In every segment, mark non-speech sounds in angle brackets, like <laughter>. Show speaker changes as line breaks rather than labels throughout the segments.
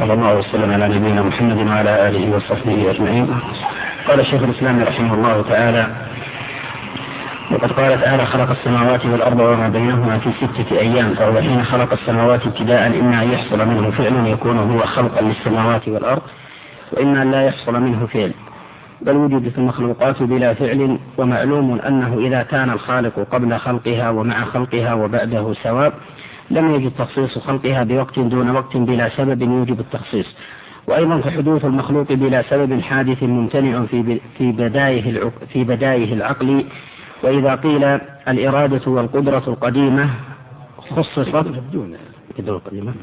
صلى الله وسلم على نبينا محمد وعلى آله وصحبه أجمعين. قال شيخ الإسلام رحمه الله تعالى وقد قال تعالى خلق السماوات والأرض وما بينهما في ستة أيام فهو حين خلق السماوات ابتداء إما أن يحصل منه فعل يكون هو خلقا للسماوات والأرض وإما أن لا يحصل منه فعل. بل وجدت المخلوقات بلا فعل ومعلوم أنه إذا كان الخالق قبل خلقها ومع خلقها وبعده سواء لم يجد تخصيص خلقها بوقت دون وقت بلا سبب يوجب التخصيص. وأيضا فحدوث المخلوق بلا سبب حادث ممتنع في في بدايه في بدايه العقل. وإذا قيل الإرادة والقدرة القديمة خصصت القديمة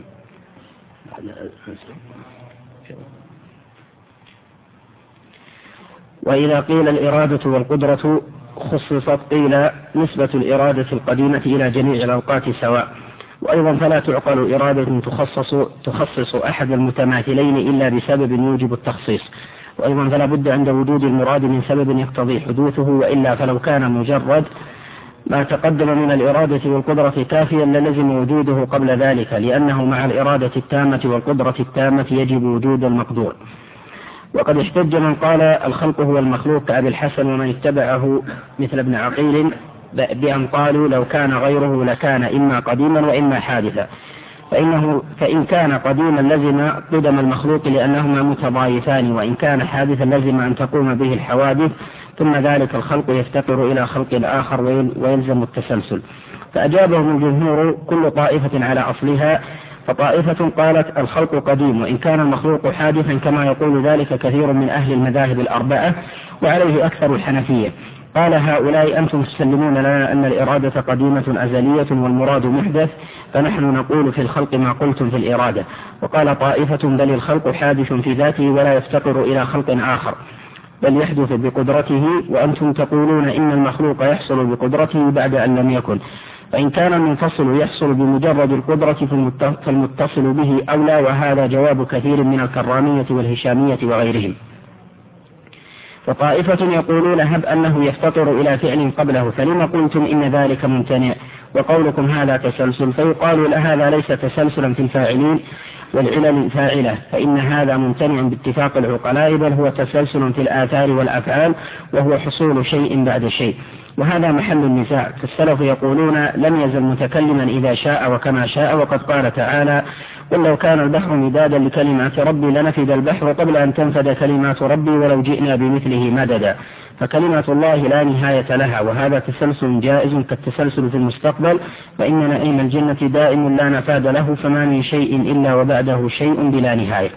وإذا قيل الإرادة والقدرة خصصت قيل نسبة الإرادة القديمة إلى جميع الأوقات سواء. وأيضا فلا تعقل إرادة تخصص تخصص أحد المتماثلين إلا بسبب يوجب التخصيص. وأيضا فلا بد عند وجود المراد من سبب يقتضي حدوثه وإلا فلو كان مجرد ما تقدم من الإرادة والقدرة كافيا للزم وجوده قبل ذلك لأنه مع الإرادة التامة والقدرة التامة يجب وجود المقدور. وقد احتج من قال الخلق هو المخلوق كأبي الحسن ومن اتبعه مثل ابن عقيل. بأن قالوا لو كان غيره لكان إما قديما وإما حادثا. فإنه فإن كان قديما لزم قدم المخلوق لأنهما متضايفان وإن كان حادثا لزم أن تقوم به الحوادث ثم ذلك الخلق يفتقر إلى خلق آخر ويلزم التسلسل. فأجابهم الجمهور كل طائفة على أصلها فطائفة قالت الخلق قديم وإن كان المخلوق حادثا كما يقول ذلك كثير من أهل المذاهب الأربعة وعليه أكثر الحنفية. قال هؤلاء أنتم تسلمون لنا أن الإرادة قديمة أزلية والمراد محدث فنحن نقول في الخلق ما قلتم في الإرادة. وقال طائفة بل الخلق حادث في ذاته ولا يفتقر إلى خلق آخر. بل يحدث بقدرته وأنتم تقولون إن المخلوق يحصل بقدرته بعد أن لم يكن. فإن كان المنفصل يحصل بمجرد القدرة فالمتصل به أولى وهذا جواب كثير من الكرامية والهشامية وغيرهم. وطائفة يقولون هب أنه يفتقر إلى فعل قبله فلم قلتم إن ذلك ممتنع؟ وقولكم هذا تسلسل فيقال هذا ليس تسلسلا في الفاعلين والعلل الفاعلة فإن هذا ممتنع باتفاق العقلاء بل هو تسلسل في الآثار والأفعال وهو حصول شيء بعد شيء. وهذا محل النزاع فالسلف يقولون لم يزل متكلما إذا شاء وكما شاء وقد قال تعالى قل لو كان البحر مدادا لكلمات ربي لنفد البحر قبل أن تنفد كلمات ربي ولو جئنا بمثله مددا فكلمة الله لا نهاية لها وهذا تسلسل جائز كالتسلسل في المستقبل فإن نعيم الجنة دائم لا نفاد له فما من شيء إلا وبعده شيء بلا نهاية.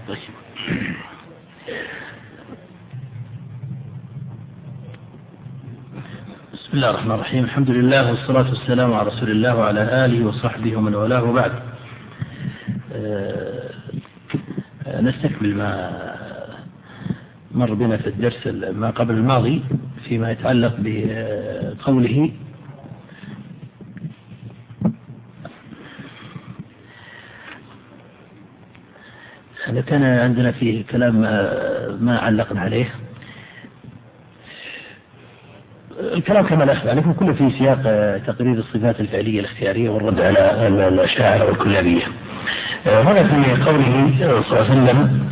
بسم الله الرحمن الرحيم. الحمد لله والصلاة والسلام على رسول الله وعلى آله وصحبه ومن والاه وبعد. آه، نستكمل ما مر بنا في الدرس ما قبل الماضي فيما يتعلق بقوله كان عندنا فيه كلام آه، ما علقنا عليه. الكلام كما يخفى عليكم كله في سياق آه، تقرير الصفات الفعلية الاختيارية والرد على الأشاعرة والكلابية آه، هنا في قوله صلى الله عليه وسلم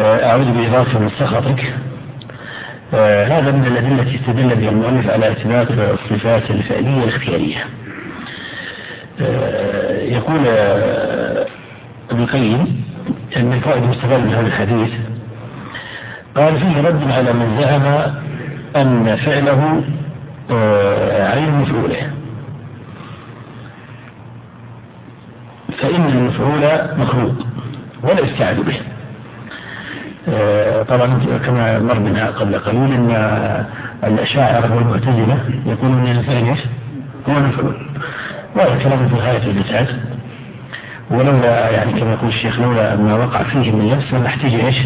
آه، أعوذ بإضافة من سخطك. هذا من الأدلة التي استدل بها المؤلف على إثبات الصفات الفعلية الاختيارية. يقول ابن القيم أن الفائدة المستفاد من هذا الحديث. قال فيه رد على من زعم أن فعله آه، عين مفعوله فإن المفعول مخلوق ولا يستعد به آه، طبعا كما مر بنا قبل قليل أن الأشاعرة والمعتزلة يقولون إن الفعل إيش؟ هو المفعول وهذا كلام في غاية البتعات ولولا يعني كما يقول الشيخ لولا ما وقع فيه من لبس نحتاج إيش؟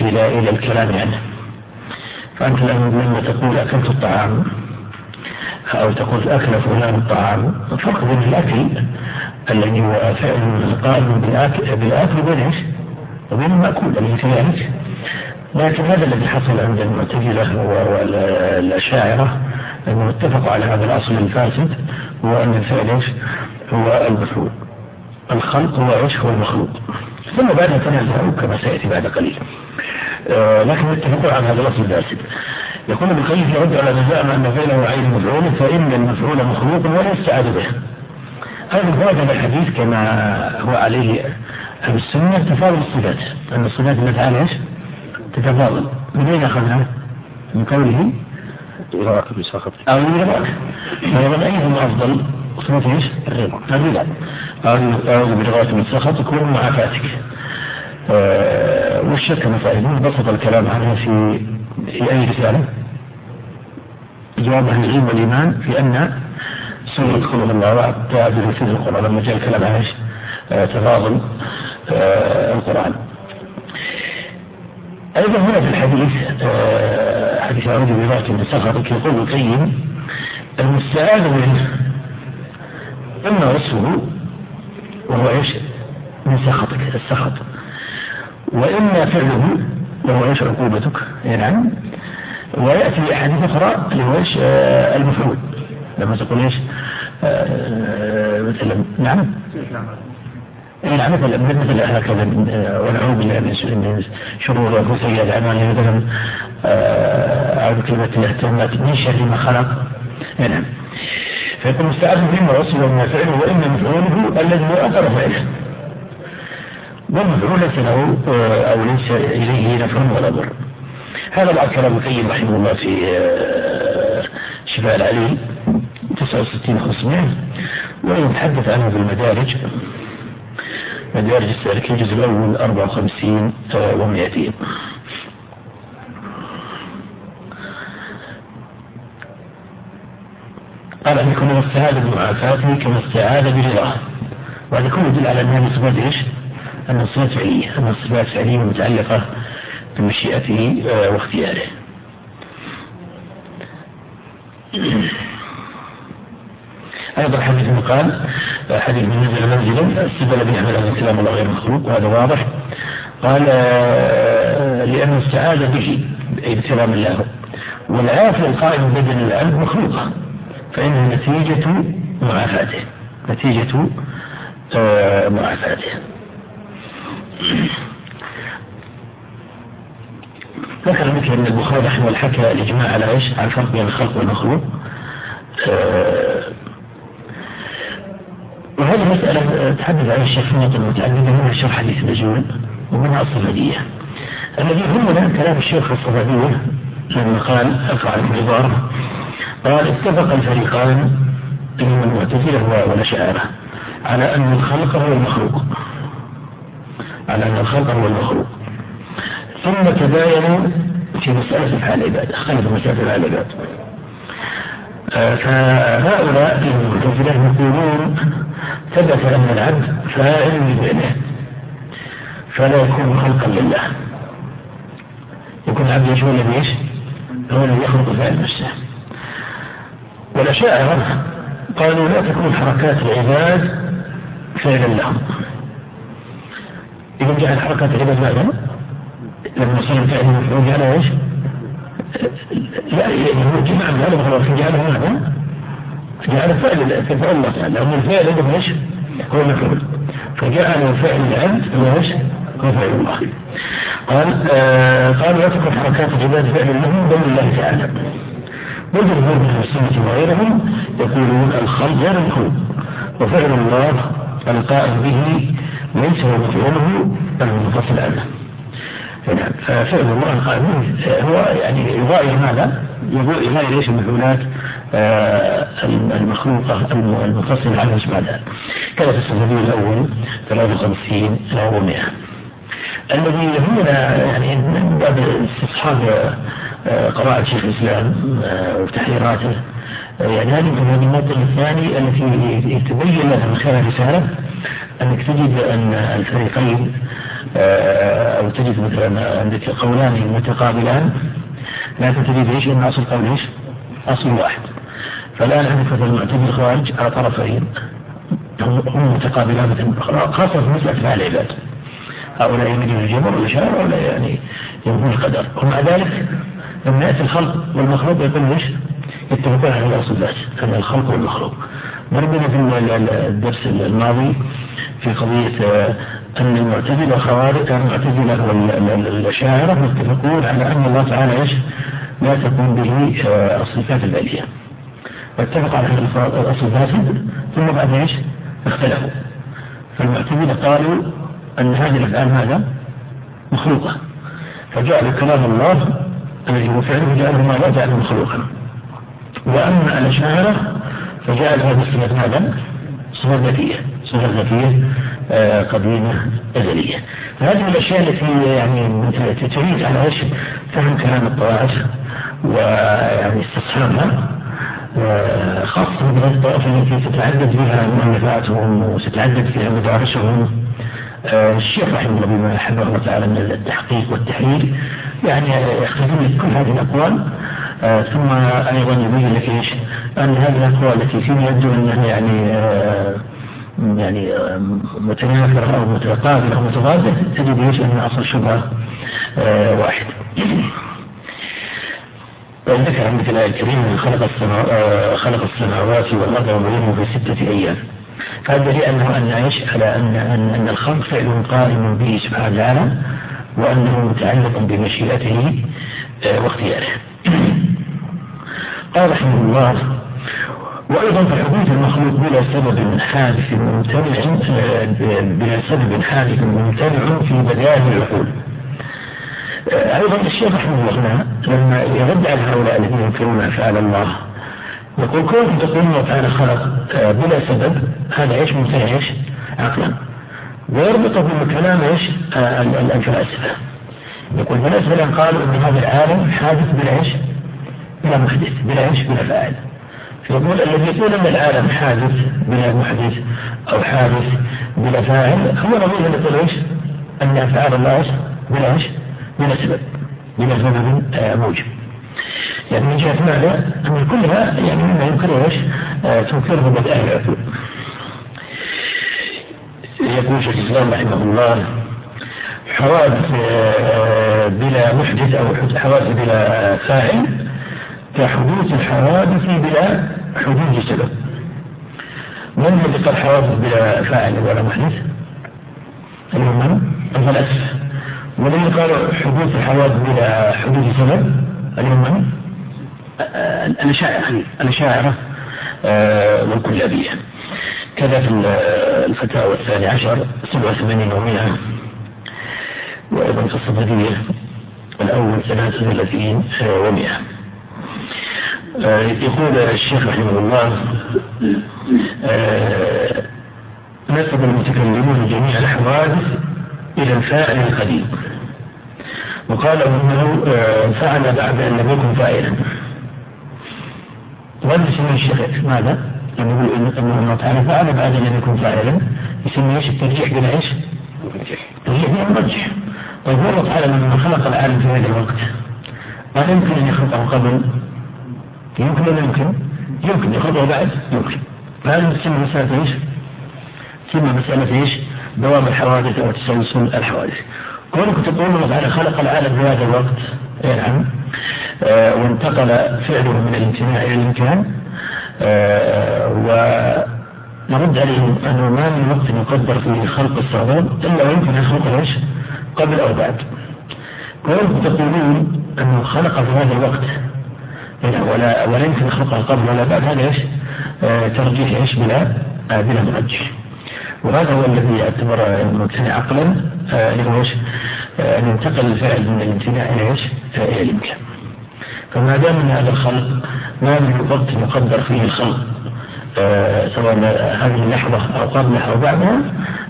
إلى إلى الكلام عنه. يعني. فأنت لما تقول أكلت الطعام أو تقول أكل فلان الطعام الفرق بين الأكل الذي هو فعل قائم بالأكل وبين إيش؟ وبين المأكول الذي كذلك لكن هذا الذي حصل عند المعتزلة والأشاعرة أنهم اتفقوا على هذا الأصل الفاسد هو أن الفعل إيش؟ هو المفعول الخلق هو إيش؟ هو المخلوق ثم بعدها تنازعوا كما سيأتي بعد قليل لكن اتفقوا على هذا الأصل الفاسد يقول ابن القيم يرد على من زعم أن فعله عين مفعول فإن المفعول مخلوق ولا يستعاد به. هذا هذا الحديث كما هو عليه أهل السنة تفاضل الصفات. أن الصفات التي على إيش؟ تتفاضل. من أين أخذها؟ من قوله؟
إراك بسخط
أو من رضاك فإذا أيهما أفضل؟ صفة إيش؟
الرضا
الرضا أعوذ برضاك من سخطك ومن معافاتك أه والشك مسائل بسط الكلام عنها في في أي رسالة؟ جواب عن العلم والإيمان في أن سورة قل الله والتعبد في القرآن لما جاء الكلام عن إيش؟ آه، تفاضل آه، القرآن. أيضا هنا في الحديث آه، حديث أعوذ بذات من سخطك يقول القيم المستعاذ منه إما وصفه وهو إيش؟ من سخطك السخط وإما فعله وهو إيش عقوبتك؟ نعم. ويأتي أحاديث أخرى اللي هو إيش؟ المفعول. لما تقول إيش؟ آه، مثلا نعم. نعم مثلا مثل هكذا ونعوذ بالله من شرور انفسنا اعمالنا مثلا. آه، أعوذ بكلمة الله التامات من شر ما خلق. نعم. فيكون مستعاذ مما وصل وما فعله وإن مفعوله الذي هو أثر فعله. والمفعول ليس له آه، أو ليس إليه نفع ولا ضر. هذا بعد كلام القيم رحمه الله في شفاء العليل 69 500 ويتحدث عنه في المدارج مدارج السالكين الجزء الأول 54 و200 قال أن يكون استعاذ بمعافاته كما استعاذ برضاه وهذا يكون يدل على أن هذه صفات أن الصفات فعلية أن الصفات فعلية متعلقة بمشيئته آه، واختياره. أيضا حديث قال حديث من نزل منزلا السبب الذي يحمل هذا الكلام الله غير مخلوق وهذا واضح. قال آه، لأنه استعاذ به أي بكلام الله والعافية القائم بدن العبد مخلوقة فإنها نتيجة معافاته نتيجة آه، معافاته. ذكر مثل أن البخاري رحمه حكى الإجماع على إيش؟ على الفرق بين الخلق والمخلوق. آه، وهذه مسألة تحدث عن الشيخ ناطق المتعلمة منها شرح حديث النجوم ومنها الصفدية الذي يهمنا كلام الشيخ الصفدية لما قال أقع الجبار قال اتفق الفريقان من المعتزلة والأشاعرة على أن الخلق هو المخلوق. على أن الخلق هو المخلوق. ثم تباينوا في مسألة أفعال العباد اختلفوا مسألة أفعال العباد آه، فهؤلاء المعتزلة يقولون ثبت أن العبد فاعل بفعله فلا يكون خلقا لله. يكون العبد يشغل بإيش؟ هو الذي يخلق فعل نفسه. والأشاعرة قالوا لا تكون حركات العباد فعلا لهم. إذا جعل حركات العباد ماذا؟ لما صار فعل مفعول جعله إيش؟ لا يعني هو جمع من هذا خلاص جعله ماذا؟ جعل فعل فعل الله تعالى لأن الفعل عنده إيش؟ هو مفعول فجعل فعل العبد هو إيش؟ هو فعل الله قال آه قال لا تكون حركات العباد فعل لهم بل الله تعالى والجمهور من السنة وغيرهم يقولون الخلق غير الخلق وفعل الله القائم به ليس هو مفعوله بل منفصل عنه فعل الله القائم هو يعني يغاير ماذا؟ يغاير إيش المفعولات آه، المخلوقة المنفصلة عنه سبحانه كان في الصفدي الأول 53 أو 100 الذي يهمنا يعني من باب استصحاب آه، قراءة شيخ الإسلام آه، وتحريراته يعني هذه من المادة الثاني التي تبين لنا من خلال الرسالة أنك تجد أن الفريقين أو تجد مثلا عندك قولان متقابلان لكن تجد إيش؟ أن أصل قول إيش؟ أصل واحد فالآن عندك مثلا المعتزلة الخوارج على طرفين هم متقابلان مثلا خاصة في مسألة فعل العباد هؤلاء يميلون الجبر والإشارة وهؤلاء يعني يميلون القدر ومع ذلك لما يأتي الخلق والمخلوق يقول إيش؟ يتفقون على الأصل ذات أن الخلق والمخلوق. ضربنا في الدرس الماضي في قضية أن المعتزلة والخوارج المعتزلة والأشاعرة متفقون على أن الله تعالى إيش؟ لا تكون به آه، الصفات البالية واتفق على الأصل الفاسد ثم بعد إيش؟ اختلفوا. فالمعتزلة قالوا أن هذه الأفعال ماذا؟ مخلوقة. فجعلوا كلام الله الذي هو فعله جعله ما لا جعله مخلوقا. وأما الأشاعرة فجعل هذه الصفات ماذا؟ صفة ذاتية. صفة ذاتية آه، قديمة أزلية هذه الأشياء التي يعني تعيد على إيش فهم كلام الطوائف ويعني استصحابها آه، خاصة بهذه الطائفة التي تتعدد بها مؤلفاتهم وتتعدد فيها مدارسهم. آه، الشيخ رحمه الله بما حفظه الله تعالى من التحقيق والتحرير يعني يختزن لك كل هذه الأقوال. ثم أيضا يبين لك إيش؟ أن هذه الأقوال التي فيها يبدو أنها يعني يعني متنافرة أو متقابلة أو متضادة تجد إيش؟ أن أصل الشبهة آه، واحد. ذكر مثل الآية الكريمة خلق آه، خلق السماوات والأرض وبينهم في ستة أيام. فهذا دليل أنه أن إيش؟ على أن أن أن الخلق فعل قائم به سبحانه وتعالى وأنه متعلق بمشيئته آه، واختياره. قال رحمه الله وأيضا فحدوث المخلوق بلا سبب حادث ممتنع بلا سبب حادث ممتنع في بدائل العقول. أيضا الشيخ رحمه الله لما يرد على هؤلاء الذين ينكرون أفعال الله يقول كونكم تقولون تعالى خلق؟ بلا سبب هذا إيش ممتنع؟ إيش؟ عقلا. ويربطه بكلام إيش؟ الفلاسفة. يقول الفلاسفة قالوا إن هذا العالم حادث بلا إيش؟ بلا محدث بلا إيش بلا فاعل يقول الذي يقول إن العالم حادث بلا محدث أو حادث بلا فاعل هو نظير اللي يقول إيش؟ أن أفعال الله؟ بلا إيش؟ بلا سبب بلا سبب آه، موجب يعني من جهة ماذا؟ أن كلها يعني مما ينكر إيش؟ آه، تنكره بدائع العقول. يقول شيخ الإسلام رحمه الله حوادث آه، بلا محدث أو حوادث بلا فاعل كحدوث الحوادث بلا حدوث سبب. من الذي قال حوادث بلا فاعل ولا محدث؟ اليوم الفلاسفة والذي قال حدوث الحوادث بلا حدوث سبب؟ اليوم الأشاعرة الأشاعرة آه، والكلابية كذا في الفتاوى الثاني عشر سبعة وثمانين ومئة وأيضا في الصفدية الأول ثلاثة وثلاثين ومئة يقول الشيخ رحمه الله آه، نسب المتكلمون جميع الحوادث إلى الفاعل القديم. وقال انه آه، فعل بعد أن لم يكن فاعلا. وهذا يسميه الشيخ ماذا؟ يقول أنه الله تعالى فعل بعد أن لم يكن فاعلا. يسميه إيش؟ الترجيح بلا إيش؟ الترجيح بلا مرجح طيب الله تعالى لما خلق العالم في هذا الوقت. ما يمكن أن يخلقه قبل؟ يمكن ولا يمكن؟ يمكن يخطئ بعد يمكن فهذه تسمى مسألة إيش؟ تسمى مسألة إيش؟ دوام الحوادث أو تسلسل الحوادث كونك تقول الله تعالى خلق العالم في هذا الوقت نعم آه وانتقل فعله من الامتناع إلى الإمكان آه ونرد عليهم أنه ما من وقت يقدر فيه خلق الصغار إلا ويمكن أن يخلق إيش؟ قبل أو بعد كونكم تقولون أنه خلق في هذا الوقت ولا ولا يمكن خلقها قبل ولا بعد هذا إيش؟ آه، ترجيح إيش بلا آه، بلا مرجح وهذا هو الذي يعتبر ممتنع عقلا آه، اللي هو إيش؟ أن ينتقل الفعل من الامتناع إلى إيش؟ إلى الامكان. فما دام من هذا الخلق ما من وقت مقدر فيه الخلق سواء هذه اللحظة أو قبلها أو بعدها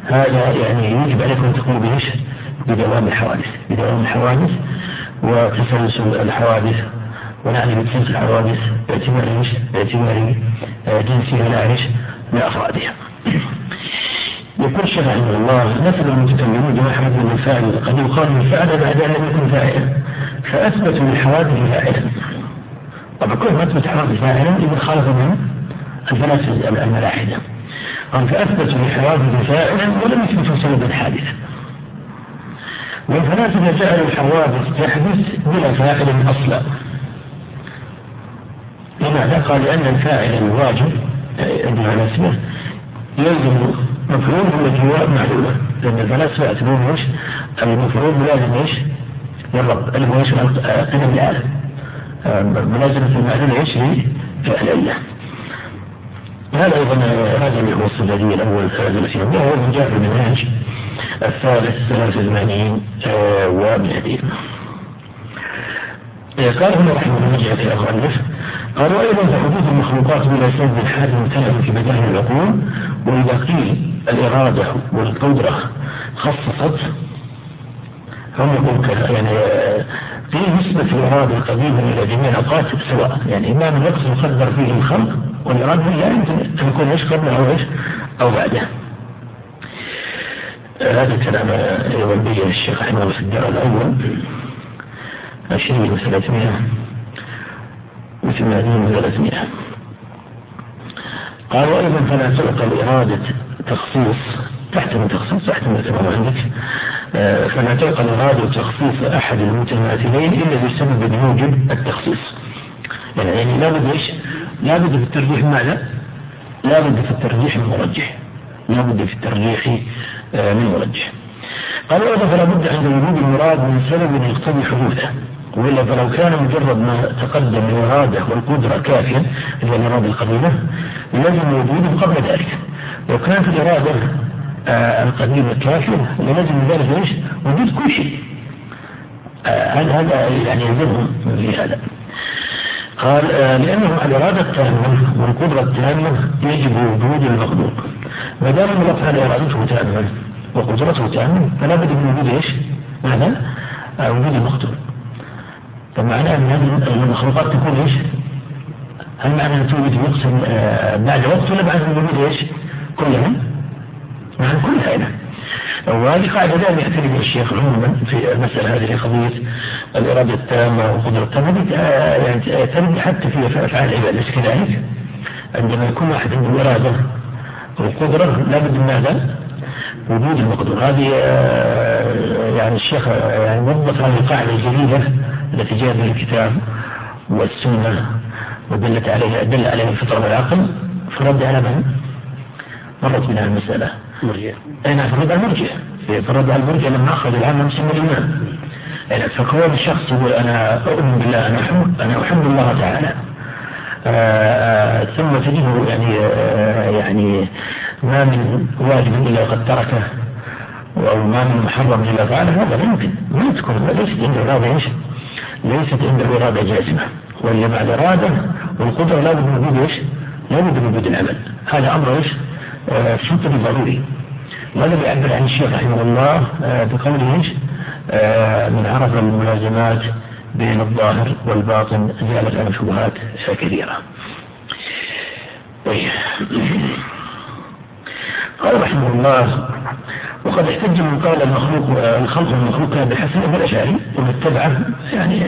هذا يعني يجب عليكم أن تقوموا بإيش؟ بدوام الحوادث بدوام الحوادث وتسلسل الحوادث ونعني بجنس الحوادث باعتبار؟ باعتبار جنسها لا إيش؟ لافرادها. يقول الشيخ رحمه الله مثل المتكلمون بما حدث من الفاعل قد يقال من فعل بعد أن لم يكن فاعلا فاثبتوا للحوادث فاعلا. طبعا كل ما أثبت حوادث فاعلا إذا خالف من الفلاسفة الملاحدة. فاثبتوا للحوادث فاعلا ولم يثبتوا سببا حادثا. والفلاسفة جعلوا الحوادث تحدث بلا فاعل أصلا لماذا؟ قال لأن الفاعل الواجب عندنا على اسمه يلزم مفعول التي هو معلولة لأن الفلاسفة يعتبرون إيش؟ المفعول ملازم إيش؟ للرب اللي هو إيش؟ قدم العالم ملازمة المعلولة إيش؟ للعلة هذا أيضا هذا اللي هو الصدادية الأول هذا الأسئلة وهو من جاء في المنهاج الثالث 83 و200 قال هنا رحمه الله في المؤلف قال وأيضا فحدوث المخلوقات بلا سبب الحال ممتنع في مداهن العقول وإذا قيل الإرادة والقدرة خصصت هم يقول يعني في نسبة الإرادة القديمة إلى جميع الأوقات سواء يعني إما من وقت يقدر فيه الخلق والإرادة لا يمكن أن يكون إيش قبله أو إيش أو بعده. هذا كلام يوليه الشيخ رحمه الله في الدار الأول وثمانين وثلاثمائة. قال وأيضا فلا تعقل إرادة تخصيص تحت من تخصيص تحت من كما عندك. آه، فلا تعقل إرادة تخصيص أحد المتماثلين إلا بسبب موجب التخصيص. يعني, يعني لابد إيش؟ لابد في الترجيح ماذا؟ لابد في الترجيح من مرجح. لابد في الترجيح آه، من مرجح. قال وإذا فلا بد عند وجود المراد من سبب يقتضي حدوثه. وإلا فلو كان مجرد ما تقدم الإرادة والقدرة هي الإرادة القديمة لازم وجوده قبل ذلك لو كانت الإرادة آه القديمة كافية لازم ذلك إيش؟ وجود كل شيء آه هذا يعني يلزمهم في هذا قال آه لأنه الإرادة التامة والقدرة التامة يجب وجود المخلوق ما دام تعالى إرادته تامة وقدرته تامة فلا بد من وجود إيش؟ ماذا؟ وجود المخلوق فمعناه أن هذه المخلوقات تكون إيش؟ هل معنى أن توجد يقسم آه، بعد وقت ولا بعد الوجود إيش؟ كلها معنى كلها هنا وهذه قاعدة دائما يعتني بها الشيخ عموما في المسألة هذه قضية الإرادة التامة والقدرة التامة آه، يعني ترد حتى في أفعال العباد ليس كذلك عندما يكون واحد عنده إرادة والقدرة لابد من ماذا؟ وجود المقدور هذه آه، يعني الشيخ يعني وضح هذه القاعدة الجديدة التي جاء به الكتاب والسنة ودلت عليها دل عليها الفطرة والعقل فرد على من؟ مرت بنا المسألة. مرجع. أي نعم فرد على المرجع. فرد على المرجع لما أخذ العام مسمى الإيمان. يعني فكون الشخص يقول أنا أؤمن بالله أنا أحب أنا أحب الله تعالى. آآ آه، آآ ثم تجده يعني آه، يعني ما من واجب إلا وقد تركه أو ما من محرم إلا فعله هذا لا يمكن. ما تكون ليست عنده إيش؟ ليست عنده إرادة جازمة وإلا مع الإرادة والقدرة لابد من وجود إيش؟ لابد من وجود العمل هذا أمر إيش؟ آه ضروري وهذا بيعبر عن الشيخ رحمه الله آه بقوله إيش؟ آه من عرف الملازمات بين الظاهر والباطن زالت عنه شبهات كثيرة. طيب قال رحمه الله وقد احتج من قال المخلوق الخلق المخلوق كان بحسن ابن الأشعري ومن اتبعه يعني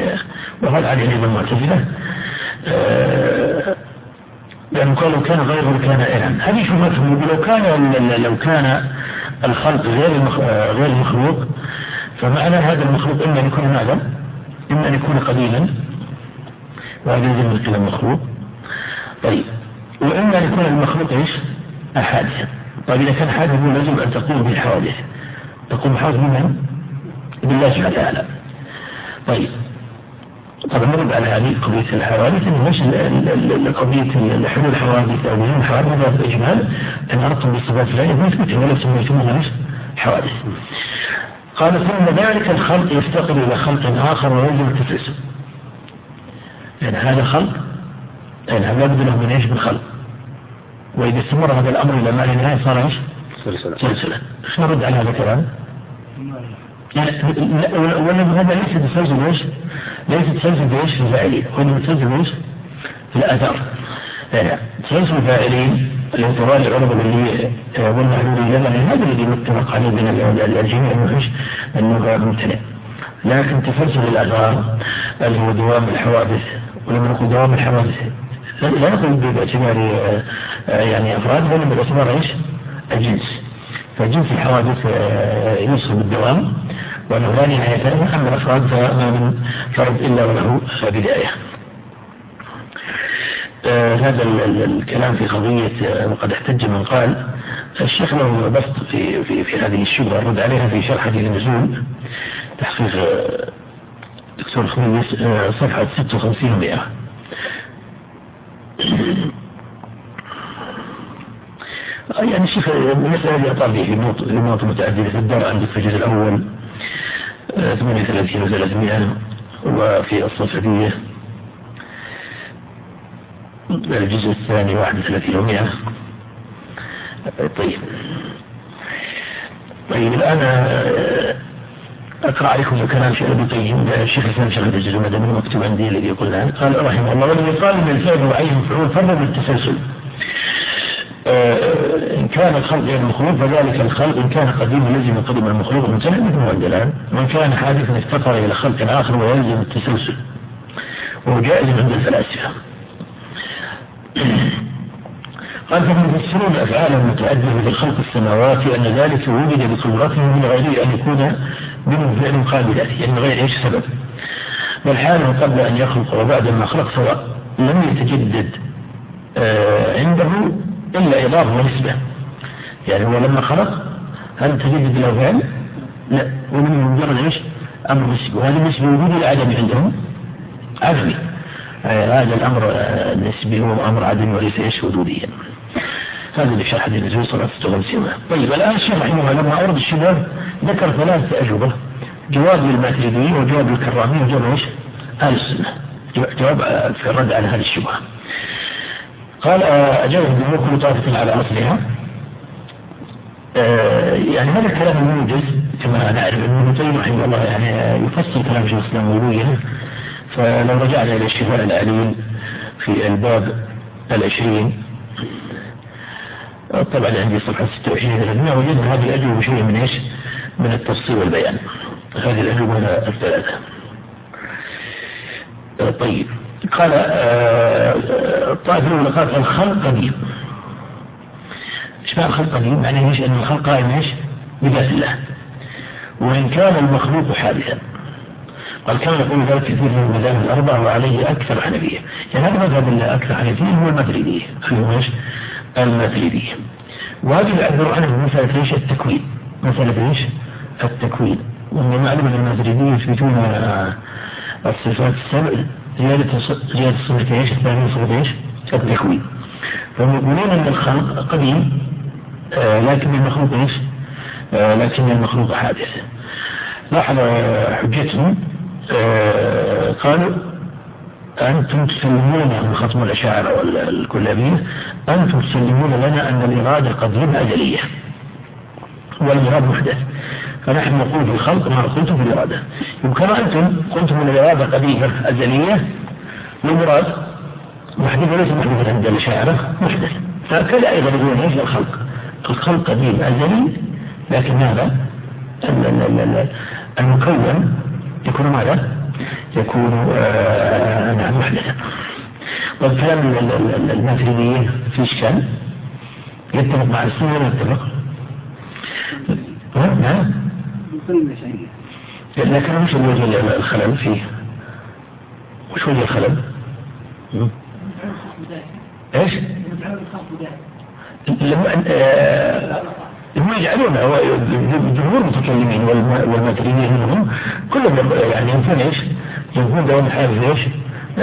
وهذا عليه أيضا المعتزله لأنه قال لو كان غيره كان إلها هذه شبهتهم لو كان لو كان الخلق غير غير المخلوق فمعنى هذا المخلوق إما أن يكون ماذا؟ إما أن يكون قليلا وهذا يلزم الكلام المخلوق طيب وإما أن يكون المخلوق إيش؟ أحادثا طيب إذا كان حادث لازم أن تقوم بالحوادث تقوم بحوادث من؟ بالله سبحانه وتعالى. طيب. طبعا نرد على هذه قضية الحوادث. أن مش قضية حلول الحوادث أو نزول الحوادث هذا الإجمال. أن أردتم بالصفات الله نثبتها ولا سميتموها حوادث. قال ثم ذلك الخلق يفتقر إلى خلق آخر ويجب التسلسل يعني هذا خلق يعني هذا لابد له من إيش؟ من خلق. وإذا استمر هذا الأمر إلى ما لا نهاية صار إيش؟ سلسلة سلسلة إيش نرد على هذا الكلام؟ ولا هذا ليس تسلسل إيش؟ ليس تسلسل بإيش في الفاعلين وإنما تسلسل إيش؟ في الآثار يعني تسلسل الفاعلين اللي هو طوال العلماء اللي والمعلولين لنا هذا الذي متفق عليه بين الجميع إنه إنه ممتنع لكن تسلسل الآثار اللي هو دوام الحوادث ولما نقول دوام الحوادث لا نقول باعتبار يعني أفراد بل باعتبار إيش؟ الجنس فجنس الحوادث آه، يوصف بالدوام وأنه لا نهاية له أما الأفراد فما من فرد إلا وله بداية آه هذا الكلام في قضية آه وقد احتج من قال الشيخ له بسط في في في هذه الشبهة الرد عليها في شرح حديث النزول تحقيق آه، دكتور خميس صفحة 56 100 يعني الشيخ المسألة اللي أطال فيه في نقط متعددة في الدار عندك في الجزء الأول 38 و300 وفي الصفدية الجزء الثاني 31 و100 طيب. طيب الآن أقرأ عليكم كلام شيخ ابن القيم الشيخ الإسلام شيخ الجزء المدني مكتوب عندي الذي يقول قال رحمه الله يقال من الفعل وعين فعول فرد بالتسلسل. آه، إن كان الخلق غير المخلوق فذلك الخلق إن كان قديما يلزم قدم المخلوق. مثل هو الدلال وإن كان حادثا افتقر إلى خلق آخر ويلزم التسلسل. وهو جائز عند الفلاسفة. <clears throat> قال فهم يفسرون أفعالا متأدبة في خلق السماوات أن ذلك وجد بقدرته من غير أن يكون منه فعل قابلات يعني من غير إيش سبب؟ بل حاله قبل أن يخلق وبعد ما خلق سواء لم يتجدد آه عنده إلا إضافة ونسبة. يعني هو لما خلق هل تجدد له فعل؟ لا. ومن مجرد إيش؟ أمر نسبي. وهذا النسبي وجود العدم عندهم؟ عدمي آه هذا الأمر آه نسبي هو أمر عدمي وليس إيش؟ وجوديا. هذا اللي شرح صلى الله عليه وسلم طيب الآن الشيخ رحمه الله لما أورد الشباب ذكر ثلاثة أجوبة. جواب للماتريديين وجواب للكرامية وجواب إيش؟ أهل السنة. جواب آه، في الرد على هذه الشبهة. قال آه، أجاب الجمهور كل طائفة على أصلها. آه، يعني هذا الكلام الموجز كما نعرف ابن تيمية رحمه الله يعني يفصل كلام شيخ الإسلام ويبينه فلو رجعنا إلى الشفاء العليل في الباب العشرين طبعا عندي صفحة 26 300 وجدنا هذه الأجوبة شيء من إيش؟ من التفصيل والبيان هذه الأجوبة الثلاثة طيب قال الطائفة الأولى قال الخلق قديم إيش معنى الخلق قديم؟ معناه إيش؟ أن الخلق قائم إيش؟ بذات الله وإن كان المخلوق حادثا قال كما يقول ذلك كثير من المذاهب الأربعة وعليه أكثر حنفية يعني هذا مذهب أكثر حنفية هو الماتريدية اللي هو إيش؟ الماتريدية وهذه يعبر عنه مسألة إيش؟ التكوين مسألة إيش؟ التكوين ومن معلوم أن الماتريدية يثبتون الصفات السبع زيادة زيادة صفة إيش؟ الثانية صفة إيش؟ التكوين فهم يقولون أن الخلق قديم آه لكن المخلوق إيش؟ آه لكن المخلوق حادث لاحظ حجتهم آه قالوا أنتم تسلمون من خصم الأشاعرة والكلابين أنتم تسلمون لنا أن الإرادة قديمة أزلية والمراد محدث. فنحن نقول في الخلق ما قلتم في الإرادة. وكما أنتم قلتم من الإرادة قديمة أزلية والمراد محدث وليس محدثا عند الأشاعرة محدث. فكذا أيضا يقولون إيش الخلق؟ الخلق قديم أزلي لكن هذا المكون يكون ماذا؟ يكون آه نعم محدثا والكلام الماتريديين في إشكال يتفق مع السنة ولا يتفق؟ نعم لكن وش الوجه الخلل فيه؟ وش وجه الخلل؟ إيش؟ لما آه، هم يجعلون جمهور المتكلمين والماتريديين منهم كلهم يعني ينفون إيش؟ ينفون دوام الحال في إيش؟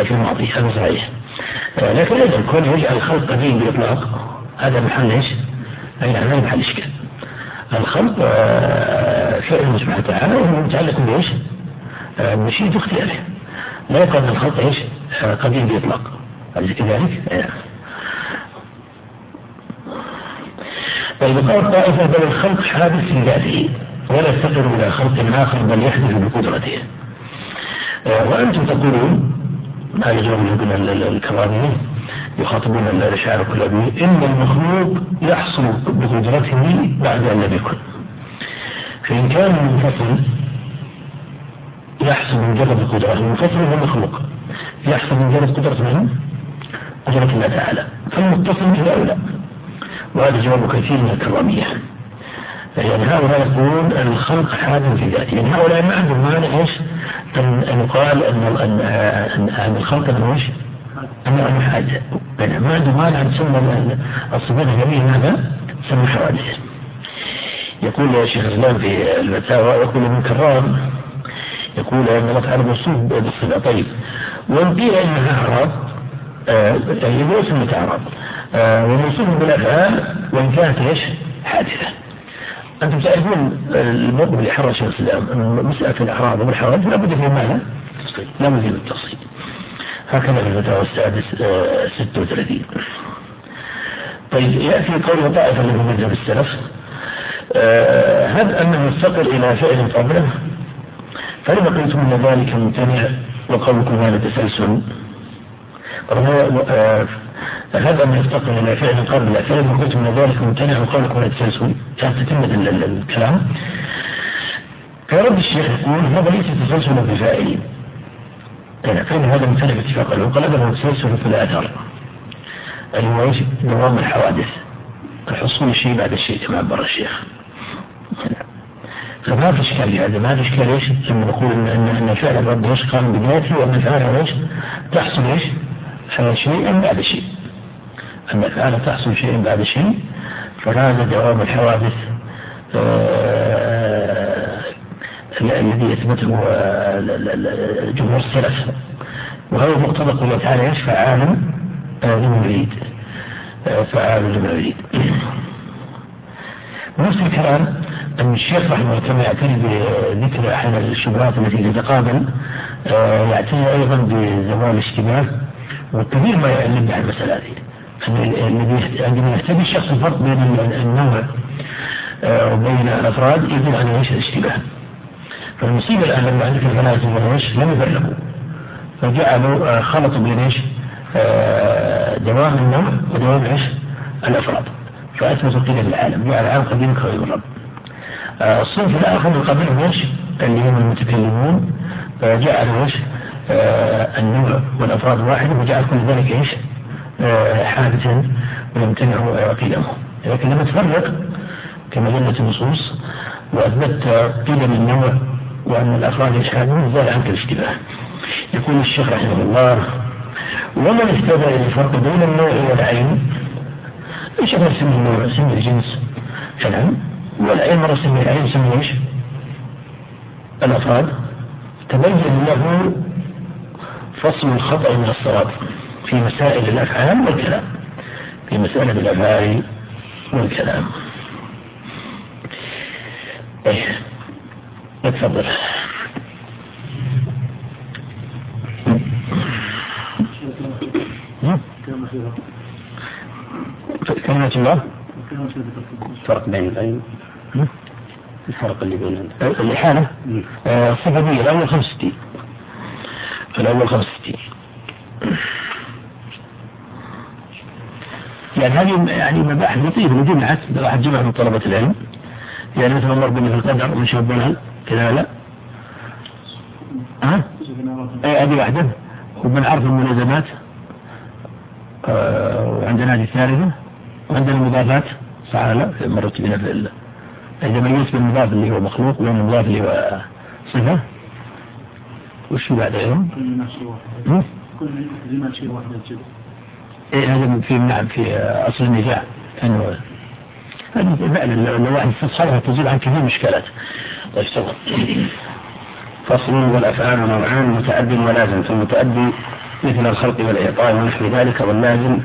في الماضي هذا صحيح آه، لكن أيضا كون يجعل الخلق قديم باطلاق هذا محل إيش؟ أي نعم هذا محل إشكال الخلق آه، فعل الله سبحانه وتعالى وهو متعلق بإيش؟ بمشيئة اختياره لا يقال الخلق إيش؟ قديم باطلاق أليس كذلك؟ إيه. طيب قال طائفة بل الخلق حادث في ذاته ولا يفتقر إلى خلق آخر بل يحدث بقدرته. آه، وأنتم تقولون جواب من الكرامين يخاطبون الأشعار الكلابية إن المخلوق يحصل بقدرته بعد أن لم يكن. فإن كان المنفصل يحصل من مجرد قدرته. المنفصل هو مخلوق يحصل من مجرد قدرة منه قدرة الله تعالى. فالمتصل به أولى. وهذا جواب كثير من الكرامية. يعني هؤلاء يقولون الخلق حادث في ذاته. يعني هؤلاء ما عندهم مانع إيش؟ ان يقال ان ان ان الخلق انه إيش؟ أنه حاجة. ما عنده مانع تسمى الصفات الجميع ماذا؟ تسمى حوادث يقول شيخ الإسلام في الفتاوى يقول ابن كرام يقول أن الله تعالى موصوف بالصفة. طيب. وإن قيل إنها أعراض يعني ليس متعرض وموصوف بالأفعال وإن كانت إيش؟ حادثة. أنتم تعرفون الموقف اللي حرر شيخ الإسلام مسألة الأعراض والحوادث لابد من ماذا؟ لا بد من التفصيل هكذا في الفتاوى السادس 36 طيب يأتي قول طائفة من مذهب السلف هل أنه يفتقر إلى فعل قبله؟ فلما قلتم أن ذلك ممتنع وقولكم هذا تسلسل. هذا ما يفتقر إلى فعل قبل. فلما قلتم أن ذلك ممتنع وقولكم هذا تسلسل كانت تتمة الكلام. فرد الشيخ يقول هذا ليس تسلسل في فاعلين فإن هذا ممتنع باتفاق العقلاء بل هو تسلسل في الآثار اللي هو؟ نظام الحوادث. الحصول الشيء بعد الشيء كما عبر الشيخ. فما في إشكال هذا؟ ما في إشكال إيش؟ لما نقول ان ان, فعل الرب إيش قام بدايته وأن فعله إيش؟ تحصل إيش؟ شيئا بعد شيء. ان فعل تحصل شيئا بعد شيء فهذا دوام الحوادث آه، الذي يثبته جمهور السلف. وهو مقتضى قوله تعالى يشفع عالم لمن يريد فعال لما يريد ونفس الكلام أن الشيخ رحمه الله كما يعتني بذكر أحد الشبهات التي تتقابل آه، يعتني أيضا بزوال الاشتباه والكثير ما يعلم عن المسألة هذه الذي عندما يهتدي الشخص الفرق بين النوع آه، وبين الأفراد يدل على إيش الاشتباه. فالمصيبة الآن لما عندك الفلاسفة إيش لم يفرقوا فجعلوا آه، خلطوا بين إيش؟ دوام النوع ودوام إيش؟ الأفراد. فأثبتوا قيمة العالم جعل العالم قديم كغير الرب. آه، الصنف الآخر من قبلهم إيش؟ اللي هم المتكلمون. فجعلوا إيش؟ آه، النوع والأفراد واحدة وجعل كل ذلك إيش؟ آه، حادثا ويمتنع قيمه لكن لما تفرق كما دلت النصوص وأثبت قيم النوع وأن الأفراد يشهدون زال عنك الاشتباه. يقول الشيخ رحمه الله ومن اهتدى إلى الفرق بين النوع والعين؟ إيش هذا اسم النوع؟ اسم الجنس. كلام والعين مرة اسم العين اسم إيش؟ الأفراد. تبين له فصل الخطأ من الصواب في مسائل الافعال والكلام. في مسائل الافعال والكلام. إيه اتفضل. كلمة الله؟
فرق بين العين. الفرق اللي بين
الإحالة آه، الصفة الأول 65 الأول 65 يعني هذه يعني مباحث لطيفة جمعت واحد جمع من طلبة العلم يعني مثل الله ربنا في القدر من شبهها كذا لا؟ ها؟ اي هذه واحدة. ومن عرف الملازمات آه وعندنا هذه الثالثة. وعندنا المضافات. صح لا؟ مرت بنا في إذا ميزت بالمضاف اللي هو مخلوق وبين المضاف اللي هو صفة. وش بعد علم؟ كل شيء واحد إيه هذا في نعم في أصل النزاع. هذه فعلا لو واحد استصحبها تزيل عن كثير من الإشكالات طيب تفضل
فصل والأفعال نوعان متأد ولازم فالمتأدي مثل الخلق والإعطاء ونحو ذلك واللازم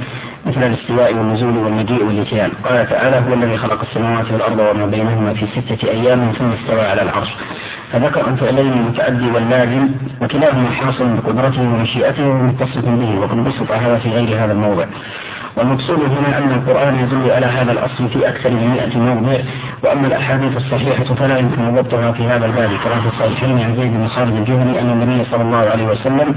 مثل الاستواء والنزول والمجيء والاتيان. قال تعالى هو الذي خلق السماوات والأرض وما بينهما في ستة أيام ثم استوى على العرش. فذكر أن فعلين المتعدي واللازم وكلاهما حاصل بقدرته ومشيئته ومتصف به وقد بسط هذا في غير هذا الموضع. والمقصود هنا أن القرآن يدل على هذا الأصل في أكثر من 100 موضع وأما الأحاديث الصحيحة فلا يمكن ضبطها في هذا الباب. كما في الصحيحين عن زيد بن خالد الجهني أن النبي صلى الله عليه وسلم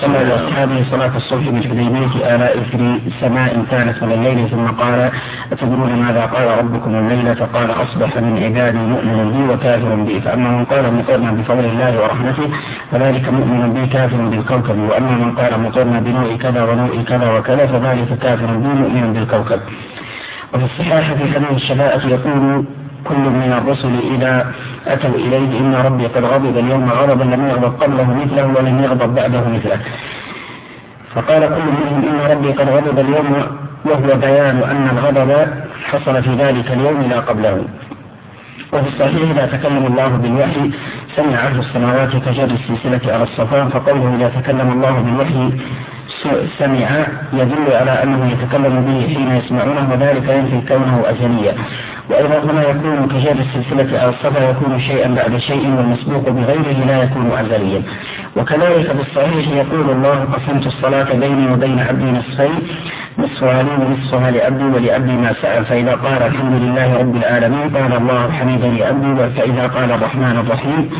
صلى لأصحابه صلاة الصبح بالحديبية على إثر سماء كانت من الليل ثم قال أتدرون ماذا قال ربكم الليلة قال أصبح من عبادي مؤمن بي وكافر بي. فأما من قال مطرنا بفضل الله ورحمته فذلك مؤمن بي كافر بالكوكب وأما من قال مطرنا بنوء كذا ونوء كذا وكذا فذلك كافر بي مؤمن بالكوكب. وفي الصحاح في حديث الشفاعة يقول كل من الرسل إذا أتوا إليه إن ربي قد غضب اليوم غضبا لم يغضب قبله مثله ولم يغضب بعده مثله. فقال كل منهم إن ربي قد غضب اليوم وهو بيان أن الغضب حصل في ذلك اليوم لا قبله. وفي الصحيح إذا تكلم الله بالوحي سمع عهد السماوات كجر السلسلة على الصفان فقوله إذا تكلم الله بالوحي سمع يدل على أنه يتكلم به حين يسمعونه وذلك ينفي كونه أزليا وإذا هنا يكون كجر السلسلة على الصفا يكون شيئا بعد شيء والمسبوق بغيره لا يكون أزليا وكذلك في الصحيح يقول الله قسمت الصلاة بيني وبين عبدي نصفين نصفها لي ونصفها لعبدي ولعبدي ما سأل فإذا قال الحمد لله رب العالمين قال الله حميدا لعبدي فإذا قال الرحمن الرحيم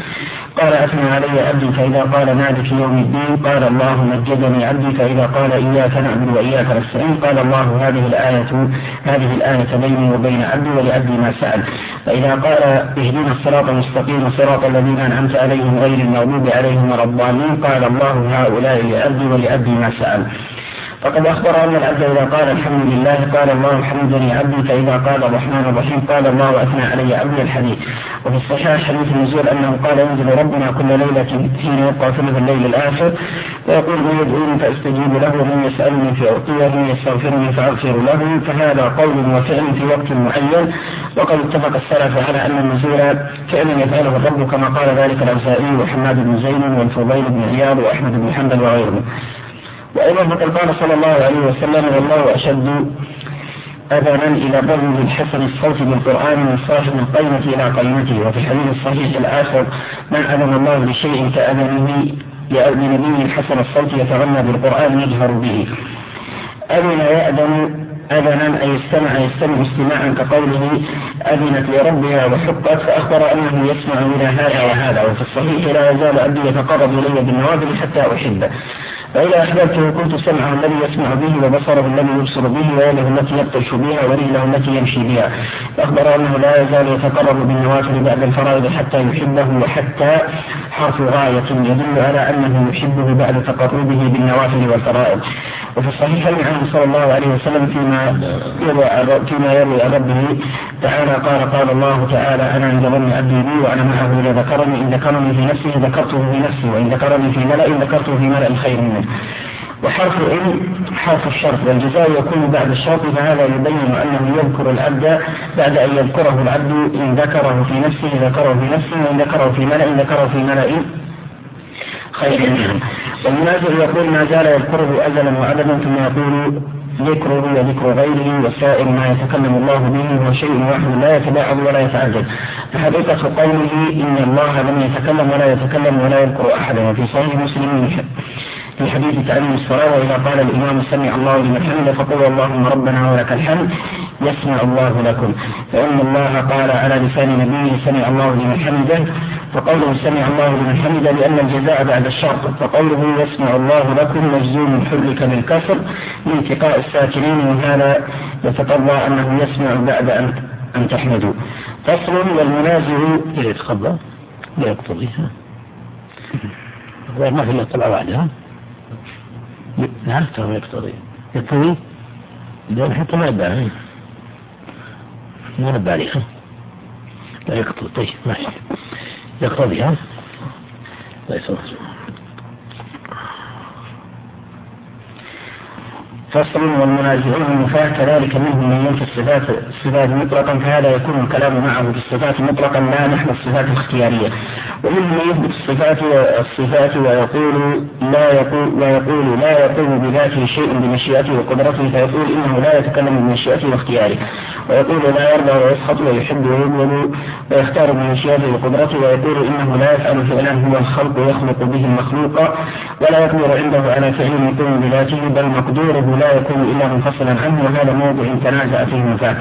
قال أثنى علي عبدي فإذا قال مالك يوم الدين؟ قال الله مجدني عبدي فإذا قال إياك نعبد وإياك نستعين. قال الله هذه الآية هذه الآية بيني وبين عبدي ولعبدي ما سأل. فإذا قال اهدنا الصراط المستقيم صراط الذين أنعمت عليهم غير المغضوب عليهم ولا قال الله هؤلاء لعبدي ولعبدي ما سأل. فقد أخبر أن العبد إذا قال الحمد لله قال الله حمدني عبدي فإذا قال الرحمن الرحيم قال الله أثنى علي عبدي الحديث. وفي الصحيح حديث النزول أنه قال ينزل ربنا كل ليلة حين يبقى ثلث الليل الآخر. ويقول من يدعوني فأستجيب له ومن يسألني فأعطيه ومن يستغفرني فأغفر له. فهذا قول وفعل في وقت معين. وقد اتفق السلف على أن النزول فعل يفعله الرب كما قال ذلك الأوزائي وحماد بن زين والفضيل بن عياض وأحمد بن حنبل وغيرهم. وأيضا فقد قال صلى الله عليه وسلم والله أشد أذنا إلى الرجل الحسن الصوت بالقرآن من صاحب القيمة إلى قيمته. وفي الحديث الصحيح الآخر ما أذن الله لشيء كأذنه لنبي حسن الصوت يتغنى بالقرآن يجهر به. أذن يأذن أذنا أي استمع يستمع استماعا كقوله أذنت لربها وحقت فأخبر أنه يسمع إلى هذا وهذا. وفي الصحيح لا يزال عبدي يتقرب إلي بالنوافل حتى أحبه. فإذا أحببته كنت سمعه الذي يسمع به وبصره الذي يبصر به ويده التي يبطش بها ورجله التي يمشي بها. فأخبر أنه لا يزال يتقرب بالنوافل بعد الفرائض حتى يحبه وحتى حرف غاية يدل على أنه يحبه بعد تقربه بالنوافل والفرائض. وفي الصحيحين عنه صلى الله عليه وسلم فيما يروي فيما يروي عن ربه تعالى قال قال الله تعالى أنا عند ظن عبدي بي وأنا معه إذا ذكرني إن ذكرني في نفسه ذكرته في نفسي وإن ذكرني في ملأ ذكرته في ملأ خير منه. وحرف إن حرف الشرط. والجزاء يكون بعد الشرط فهذا يبين أنه يذكر العبد بعد أن يذكره العبد إن ذكره في نفسه ذكره في نفسه وإن ذكره في ملأ ذكره في ملأ. خير. والمنازل يقول ما زال يذكره أزلا وعددا ثم يقول ذكره وذكر غيره وسائر ما يتكلم الله به هو شيء واحد لا يتباعد ولا يتعدد فحقيقة قوله إن الله لم يتكلم ولا يتكلم ولا يذكر أحدا وفي صحيح مسلم في حديث تعليم الصلاة وإذا قال الإمام سمع الله لمن حمده فقل اللهم ربنا ولك الحمد يسمع الله لكم. فإن الله قال على لسان نبيه سمع الله لمن حمده فقوله سمع الله لمن حمده لأن الجزاء بعد الشرط فقوله يسمع الله لكم مجزوم حرك بالكسر لانتقاء الساكنين وهذا يتقضى أنه يسمع بعد أن أن تحمدوا. فصل والمنازل
يتقضى لا يقتضيها. ما في إلا طلع بعدها. ترى يقتضي. يقتضي؟ لأن حتى ما يبقى ما عليها لا يقتضي. طيب ماشي. يقتضي ها؟ لا يصير
فصل والمنازعون النفاة كذلك منهم من ينفي الصفات الصفات مطلقا فهذا يكون الكلام معه بالصفات مطلقا لا نحن الصفات الاختيارية. ومنهم من يثبت الصفات الصفات ويقول لا يقول ويقول لا يقوم بذاته شيء بمشيئته وقدرته فيقول إنه لا يتكلم بمشيئته واختياره. ويقول لا يرضى ويسخط ويحب ويبغض ويختار بمشيئته وقدرته ويقول إنه لا يفعل فعلا هو الخلق يخلق به المخلوق ولا يقدر عنده على فعل يقوم بذاته بل مقدوره لا يكون إلا منفصلا عنه وهذا موضع تنازع فيه النفاة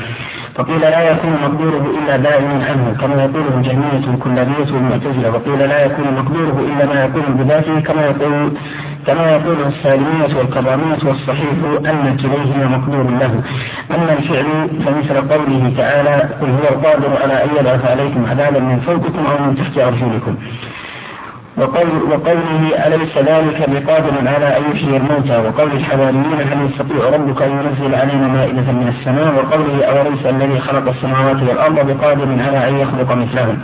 فقيل لا يكون مقدوره إلا دائما عنه كما يقوله الجهمية الكلابية والمعتزلة. وقيل لا يكون مقدوره إلا ما يكون بذاته كما يقول كما يقول السالمية والكرامية والصحيح أن كليهما مقدور له. أما الفعل فمثل قوله تعالى قل هو القادر على أن يبعث عليكم عذابا من فوقكم أو من تحت أرجلكم. وقول وقوله أليس ذلك بقادر على أن يحيي الموتى؟ وقول الحواريين هل يستطيع ربك أن ينزل علينا مائدة من السماء؟ وقوله أوليس الذي خلق السماوات والأرض بقادر على أن يخلق مثلهم؟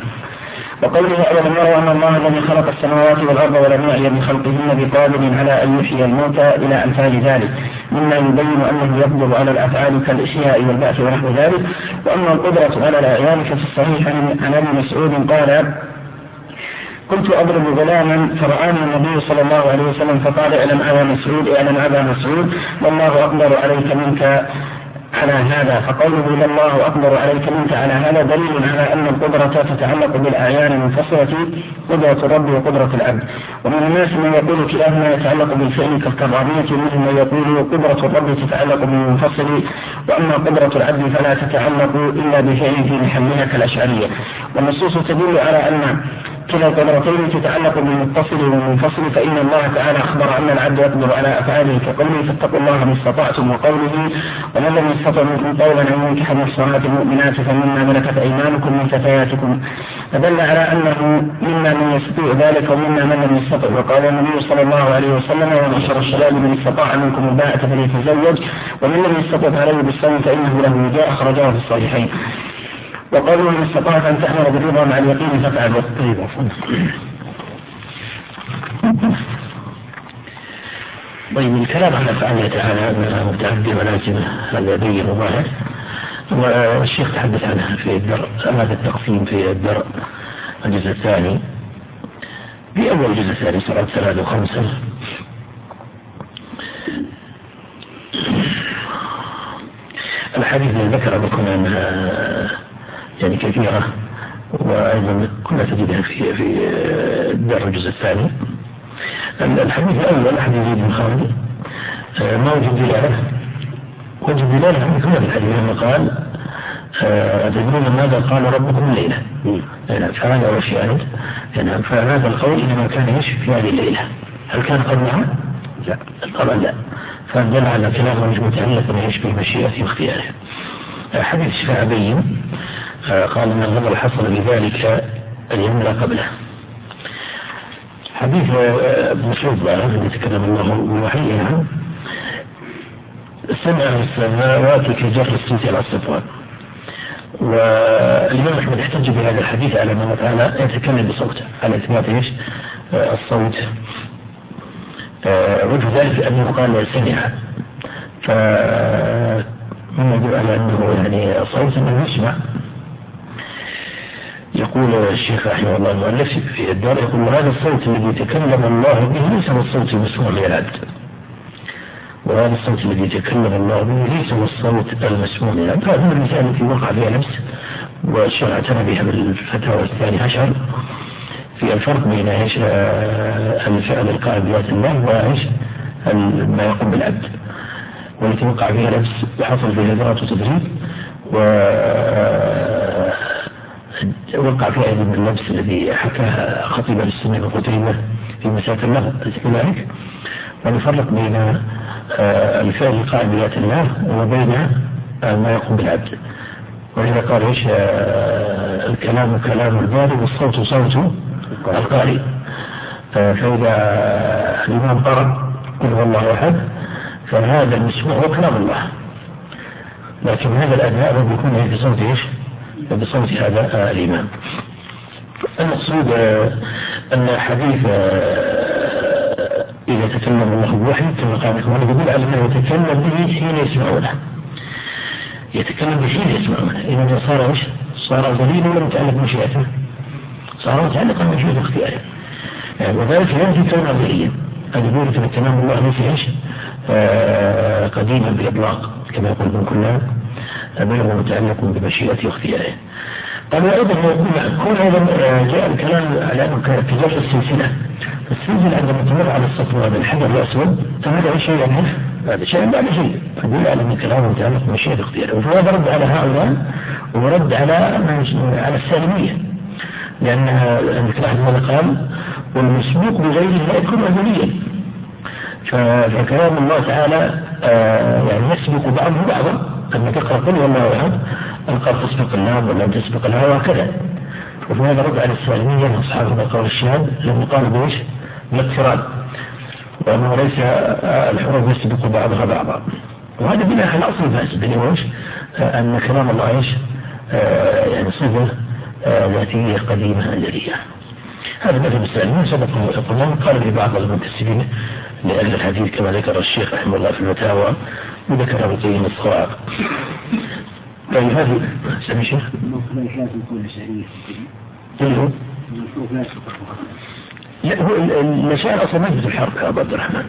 وقوله أولم يروا أن الله الذي خلق السماوات والأرض ولم يعي بخلقهن بقادر على أن يحيي الموتى إلى أمثال ذلك مما يبين أنه يقدر على الأفعال كالإحياء والبعث ونحو ذلك وأما القدرة على الأعيان ففي الصحيح عن أبي مسعود قال كنت أضرب غلاما فرآني النبي صلى الله عليه وسلم فقال اعلم أبا مسعود اعلم أبا مسعود والله أقدر عليك منك على هذا. فقوله الله أقدر عليك منك على هذا دليل على أن القدرة تتعلق بالأعيان المنفصلة قدرة الرب وقدرة العبد. ومن الناس من يقول كلاهما يتعلق بالفعل كالكرامية ومنهم من يقول قدرة الرب تتعلق بالمنفصل. وأما قدرة العبد فلا تتعلق إلا بفعل في محلها كالأشعرية. والنصوص تدل على أن كلا القدرتين تتعلق بالمتصل والمنفصل فإن الله تعالى أخبر أن العبد يقدر على أفعاله كقوله فاتقوا الله ما استطعتم وقوله ومن لم يستطع منكم قولا أن ينكح المحصنات المؤمنات فمما ملكت أيمانكم من فتياتكم. فدل على أنه مما من يستطيع ذلك ومما من لم يستطع. وقال النبي صلى الله عليه وسلم ومعشر الشباب من استطاع منكم الباءة فليتزوج ومن لم يستطع عليه بالصوم فإنه له جاء أخرجه في الصحيحين. وقوله إن استطعت أن تأمر بالرضا مع اليقين فافعله طيب
طيب الكلام على أفعاله تعالى أنها متعدية ولازمة هذا يبين ظاهر والشيخ تحدث عنها في الدرء هذا التقسيم في الدرء الجزء الثاني. في أول الجزء الثاني صلاة ثلاثة وخمسة. الحديث اللي ذكر بكم أنها يعني كثيرة وأيضا كنا تجدها في في الدار الجزء الثاني. الحديث الأول حديث زيد بن خالد آه، ما وجد دلالة؟ وجد دلالة كما في الحديث لما قال آه، أتدرون ماذا قال ربكم الليلة نعم فهذا هو الشاهد نعم فهذا القول إنما كان إيش؟ في هذه الليلة. هل كان قبلها؟ لا. طبعا لا. فدل على كلامه مش متعلق إيش بمشيئته واختياره؟ حديث شفاء بين قال إن الغضب حصل بذلك اليوم لا قبله. حديث ابن مسعود الذي تكلم الله عنه. سمع السماوات كجر السوس على الصفوان. والإمام أحمد احتج بهذا الحديث على أنه تعالى يتكلم بصوته على إثبات إيش؟ الصوت. وجه ذلك أنه قال سمع. فمن يدل على أنه يعني صوت أنه يسمع. يقول الشيخ رحمه الله المؤلف في الدار يقول هذا الصوت الذي تكلم الله به ليس هو الصوت المسموع للعبد وهذا الصوت الذي تكلم الله به ليس هو الصوت المسموع للعبد هذه المسألة التي وقع فيها نفس والشيخ اعتنى بها بالفتاوى الثاني عشر في الفرق بين إيش الفعل القائم بذات الله وإيش ما يقوم بالعبد. والتي وقع فيها نفس وحصل فيها ذرات تدريب و وقع في أيضا اللبس الذي حكاه خطيب السنة وقتيبة في مسألة اللغة ذلك ونفرق بين آه، الفعل القائم بذات الله وبين آه، ما يقوم بالعبد. ولذا قال إيش آه، الكلام كلام الباري والصوت صوت القارئ. فإذا الإمام قرأ قل هو الله أحد فهذا المسموع هو كلام الله. لكن هذا الأداء يكون في صوت إيش؟ بصوت هذا الإمام. المقصود أن حديث إذا تكلم الله بوحي كما قال الإخوان يقول على أنه يتكلم به حين يسمعونه. يتكلم به حين يسمعونه. إذا صار إيش؟ صار دليل ولا متعلق بمشيئته. صار متعلقا بمشيئة اختياره. يعني وذلك ينفي كونه ذريا هذا يقول كلام الله ليس إيش؟ آه قديما بإطلاق كما يقول ابن كلاب هو متعلق بمشيئته واختياره. قال وأيضا كون أيضا جاء الكلام على أنه كجر السلسلة. السلسلة عندما تمر على الصفوة بالحجر الأسود تمر شيء يعني بعد شيء بعد شيء فدل على أن كلامه متعلق بمشيئة اختياره وهذا رد على هؤلاء ورد على على السالمية. لأن ماذا قال والمسبوق بغيره لا يكون أوليا. فكلام الله تعالى آه، يعني يسبق بعضه بعضا. لما تقرأ قل والله أحد القاب تسبق اللام ولا تسبق الهاء وهكذا وفي هذا رد على السالمية أصحاب هذا القول الشهاد لما قالوا بإيش؟ بالاقتران وأنه ليس الحروف يسبق بعضها بعضا وهذا بناء على أصل فاسد اللي هو إيش؟ أن كلام الله إيش؟ آه، يعني صفة ذاتية قديمة أزلية هذا مثل السالمين سبق يقولون قال في بعض المنتسبين لأهل الحديث كما ذكر الشيخ رحمه الله في الفتاوى وذكر ابن القيم الصواعق طيب هذه سمي شيخ. هو لا هو المشاعر أصلا ما يثبت الحرف يا عبد الرحمن.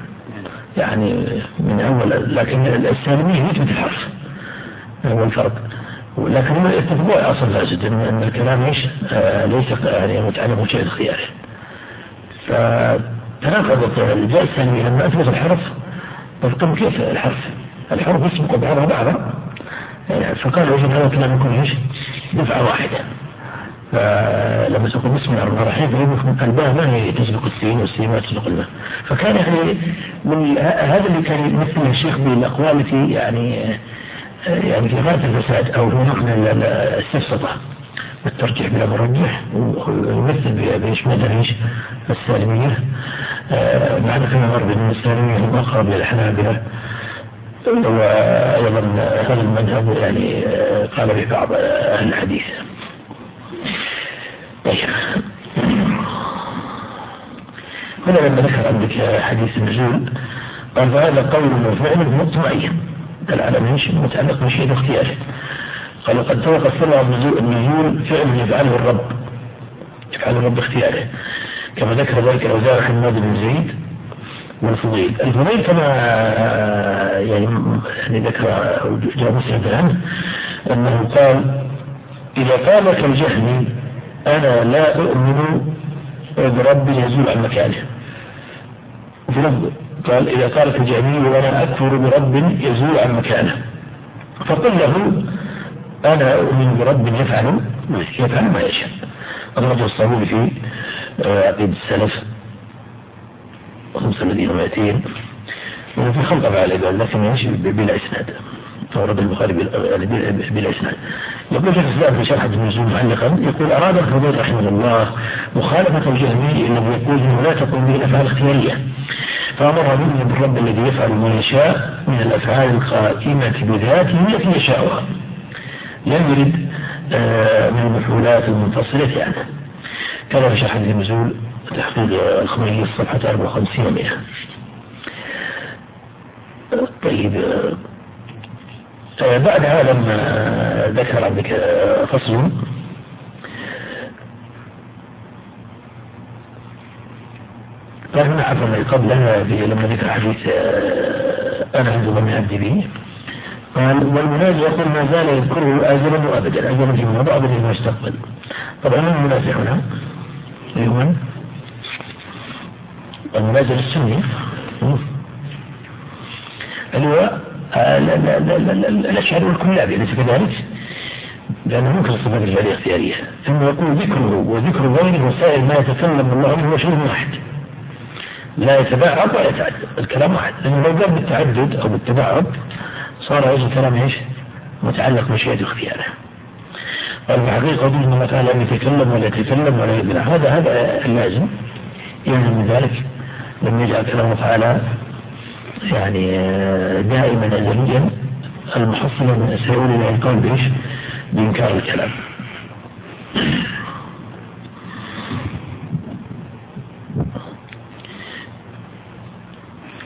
يعني من أول لكن السالمية يثبت الحرف. هو الفرق. لكن يتفقون أصلا فاسد ان الكلام إيش؟ آه ليس يعني متعلق بشيء اختياري فتناقضت الثاني لما أثبت الحرف طب كيف الحرف؟ الحروف يسبق بعضها بعضا. فقال يجب هذا الكلام يكون إيش؟ دفعة واحدة. فلما تقول بسم الله الرحمن الرحيم الباء ما هي؟ تسبق السين والسين ما تسبق الماء فكان يعني من هذا اللي كان يمثل الشيخ بالأقوال التي يعني يعني في غاية الفساد أو في من السفسطة والترجيح بلا مرجح ويمثل مدى إيش؟ السالمية. بعد كما مر بان السالمية هم اقرب وأيضا هذا المذهب يعني قال به بعض أهل الحديث. طيب. هنا لما ذكر عندك حديث النزول قال فهذا قول وفعل مطمئن. دل على مش متعلق بشيء اختياره قال قد سبق السمع النزول فعل يفعله الرب. يفعله الرب اختياره كما ذكر ذلك الأوزاع حماد بن زيد. والفضيل. الفضيل كما يعني يعني ذكر جاء مسلم عنه أنه قال إذا قال كالجهمي أنا لا أؤمن برب يزول عن مكانه. في لفظ قال إذا قال كالجهمي وأنا أكفر برب يزول عن مكانه. فقل له أنا أؤمن برب يفعل يفعل ما يشاء. أخرجه الصابوني في عقيد السلف. خمسة الذين مائتين وفي خلق على العباد لكن يمشي بلا إسناد. فورد البخاري بلا إسناد. يقول شيخ الإسلام في شرح النزول معلقا يقول أراد الفضيل رحمه الله مخالفة الجهمي الذي يقول إنه لا تقوم به الأفعال اختيارية فأمر منه بالرب الذي يفعل ما يشاء من الأفعال القائمة بذاته التي يشاءها. لم يرد آه، من المفعولات المنفصلة عنه. كذا في شرح النزول. تحقيق الخميني الصفحة 54 ومئة طيب آه، بعد هذا لما ذكر عندك فصل. قال هنا عفوا قبلها لما ذكر حديث آه، أنا عند ظن عبدي به قال والمنازع يقول ما زال يذكره آجلا وأبدا آجلا في الماضي أبدا في المستقبل. طبعا المنازع هنا أيوه. المنازل السني. اللي هو الأشعري والكلابي أليس كذلك؟ لأنه ممكن الصفات الفعلية اختيارية ثم يقول ذكره وذكر غيره وسائل ما يتكلم الله عنه هو شيء واحد. لا يتباعد ولا يتعدد. الكلام واحد. لأنه لو قال بالتعدد أو بالتباعد صار هذا الكلام إيش؟ متعلق بمشيئة اختياره. قال الحقيقة دون الله تعالى أن يتكلم ولا يتكلم ولا يبنى هذا هذا اللازم. يعني من ذلك لم يجعل كلامه تعالى يعني دائما أزليا المحصلة سيقول إلى القول بإيش بإنكار الكلام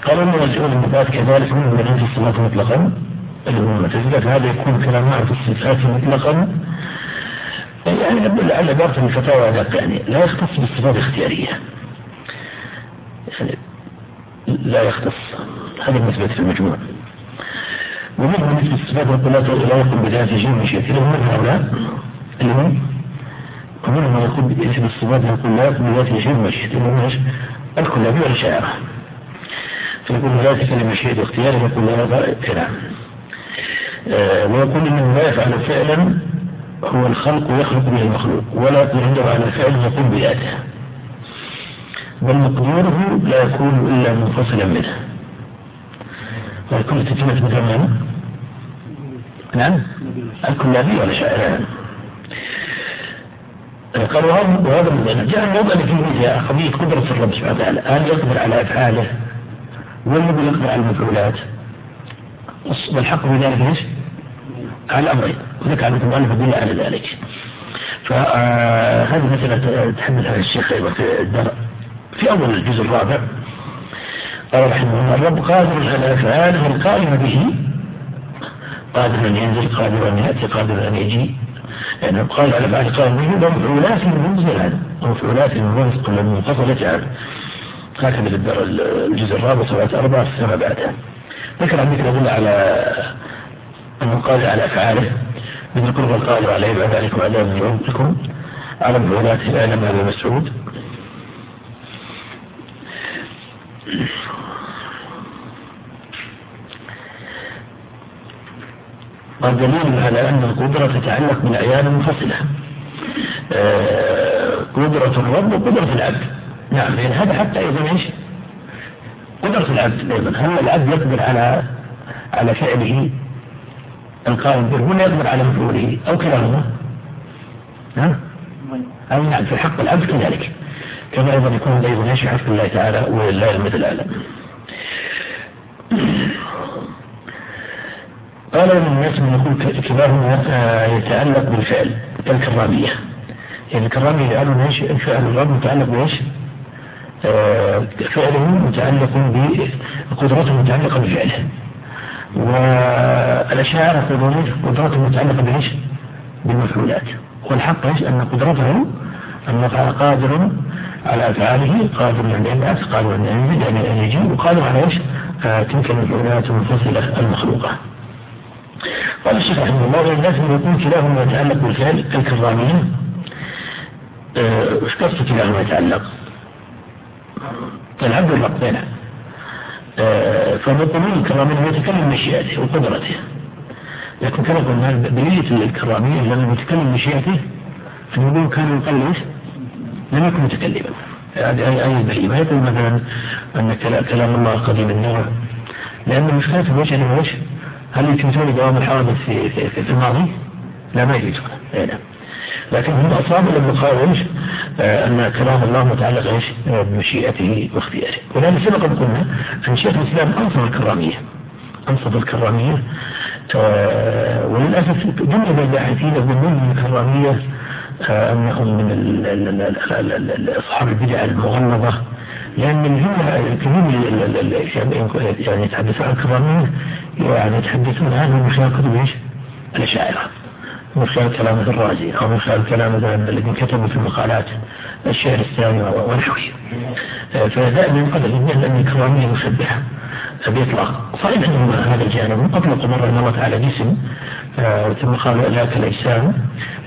قالوا أن مسؤول النبات كذلك منهم من في الصلاة مطلقا اللي هو المعتزلة هذا يكون كلام في الصفات مطلقا يعني لعل عبارة الفتاوى يعني لا يختص بالصفات الاختيارية يعني لا يختص. هذا بالنسبة في المجموع. ومنهم مثل الصفات يقول لا يقوم بذات شيء من شيء. لهم من هؤلاء اللي هم ومنهم من يقول باسم الصفات يقول لا يقوم بذات شيء. من شيء. اللي هم الكلابي والشاعرة فيقول لا تكلم شيء اختيار يقول لا كلام آه ويقول إنه لا يفعل فعلا هو الخلق ويخلق به المخلوق. ولا يقول عنده على فعل يقوم بذاته. بل مقدوره لا يكون إلا منفصلا منه. ويكون تتمة مثل نعم. الكلابي ولا شاعر قال وهذا من جاء الموضع اللي فيه قضية قدرة الرب سبحانه وتعالى. هل يقدر على أفعاله؟ ولا يقدر على المفعولات؟ والحق في ذلك إيش؟ على الأمرين وذكر عن المؤلف دل على ذلك. فهذه مسألة تحدث الشيخ أيضا في الدرء. في أول الجزء الرابع. قال رحمه الله الرب قادر على أفعاله القائمة به. قادر أن ينزل قادر أن يأتي قادر أن يجي. يعني قال على بعد قال به ومفعولات من منزل عنه ومفعولات من قبل منفصلة عنه هكذا الجزء الرابع سبعة أربعة في بعدها ذكر عندك يدل على أنه قادر على أفعاله مثل قرب القادر عليه بعد ذلك وعذاب من ربكم على مفعولاته أعلم هذا مسعود. والدليل على أن القدرة تتعلق بالأعيان المنفصلة. آه، قدرة الرب وقدرة العبد. نعم يعني هذا حتى أيضا إيش؟ قدرة العبد أيضا هل العبد يقدر على على فعله؟ القائم به ولا يقدر على مفعوله؟ أو كلاهما؟ ها؟ أو نعم في حق العبد كذلك. كما أيضا يكون أيضا يشفع حق الله تعالى ولله المثل الأعلى. قال من الناس من يقول كلاهما آه، يتعلق بالفعل كالكرامية يعني الكرامية يجعلون إيش الفعل الرب متعلق بإيش؟ آه، فعله متعلق بقدرته متعلقة بفعله والأشاعرة يقولون قدرته متعلقة بإيش؟ بالمفعولات والحق إيش؟ أن قدرته أنه قادر على أفعاله قادر على الناس قادر على أن يجيب وقادر على إيش؟ آه، تلك المفعولات المنفصلة المخلوقة قال الشيخ رحمه الله من يكون كلاهما يتعلق بالفعل كالكرامين وش قصة كلاهما يتعلق؟ العبد والرب نعم فالمطلوب الكرامين يتكلم مشيئته وقدرته لكن كما قلنا دليل الكرامية لما يتكلم مشيئته فنقول كان يقل إيش؟ لم يكن متكلما هذه أي أي ما يقول مثلا أن كلام الله قديم النوع لأن المشكلة في أنه إيش؟ هل يثبتون دوام الحوادث في, في, في, في الماضي؟ لا ما يثبتون اي نعم. لكن هم أصابوا لما قالوا أن كلام الله متعلق إيش؟ بمشيئته واختياره. ولذلك سبق أن قلنا أن شيخ الإسلام أنصف الكرامية. أنصف الكرامية. وللأسف جملة الباحثين يظنون من الكرامية آه أنهم من أصحاب البدع المغلظة لأن الجملة الكثير يعني يتحدثون عن الكرامية يعني يتحدثون عنه من خلال كتب إيش؟ الأشاعرة. من خلال كلام الرازي أو من خلال كلام الذين كتبوا في المقالات الشعر الثاني ونحوه فدائما ينقل الجهل أن الكرامية مشبهة بإطلاق. صحيح أنهم هذا الجانب أطلقوا مرة مرة على جسم آه، ثم قالوا ذاك الإجسام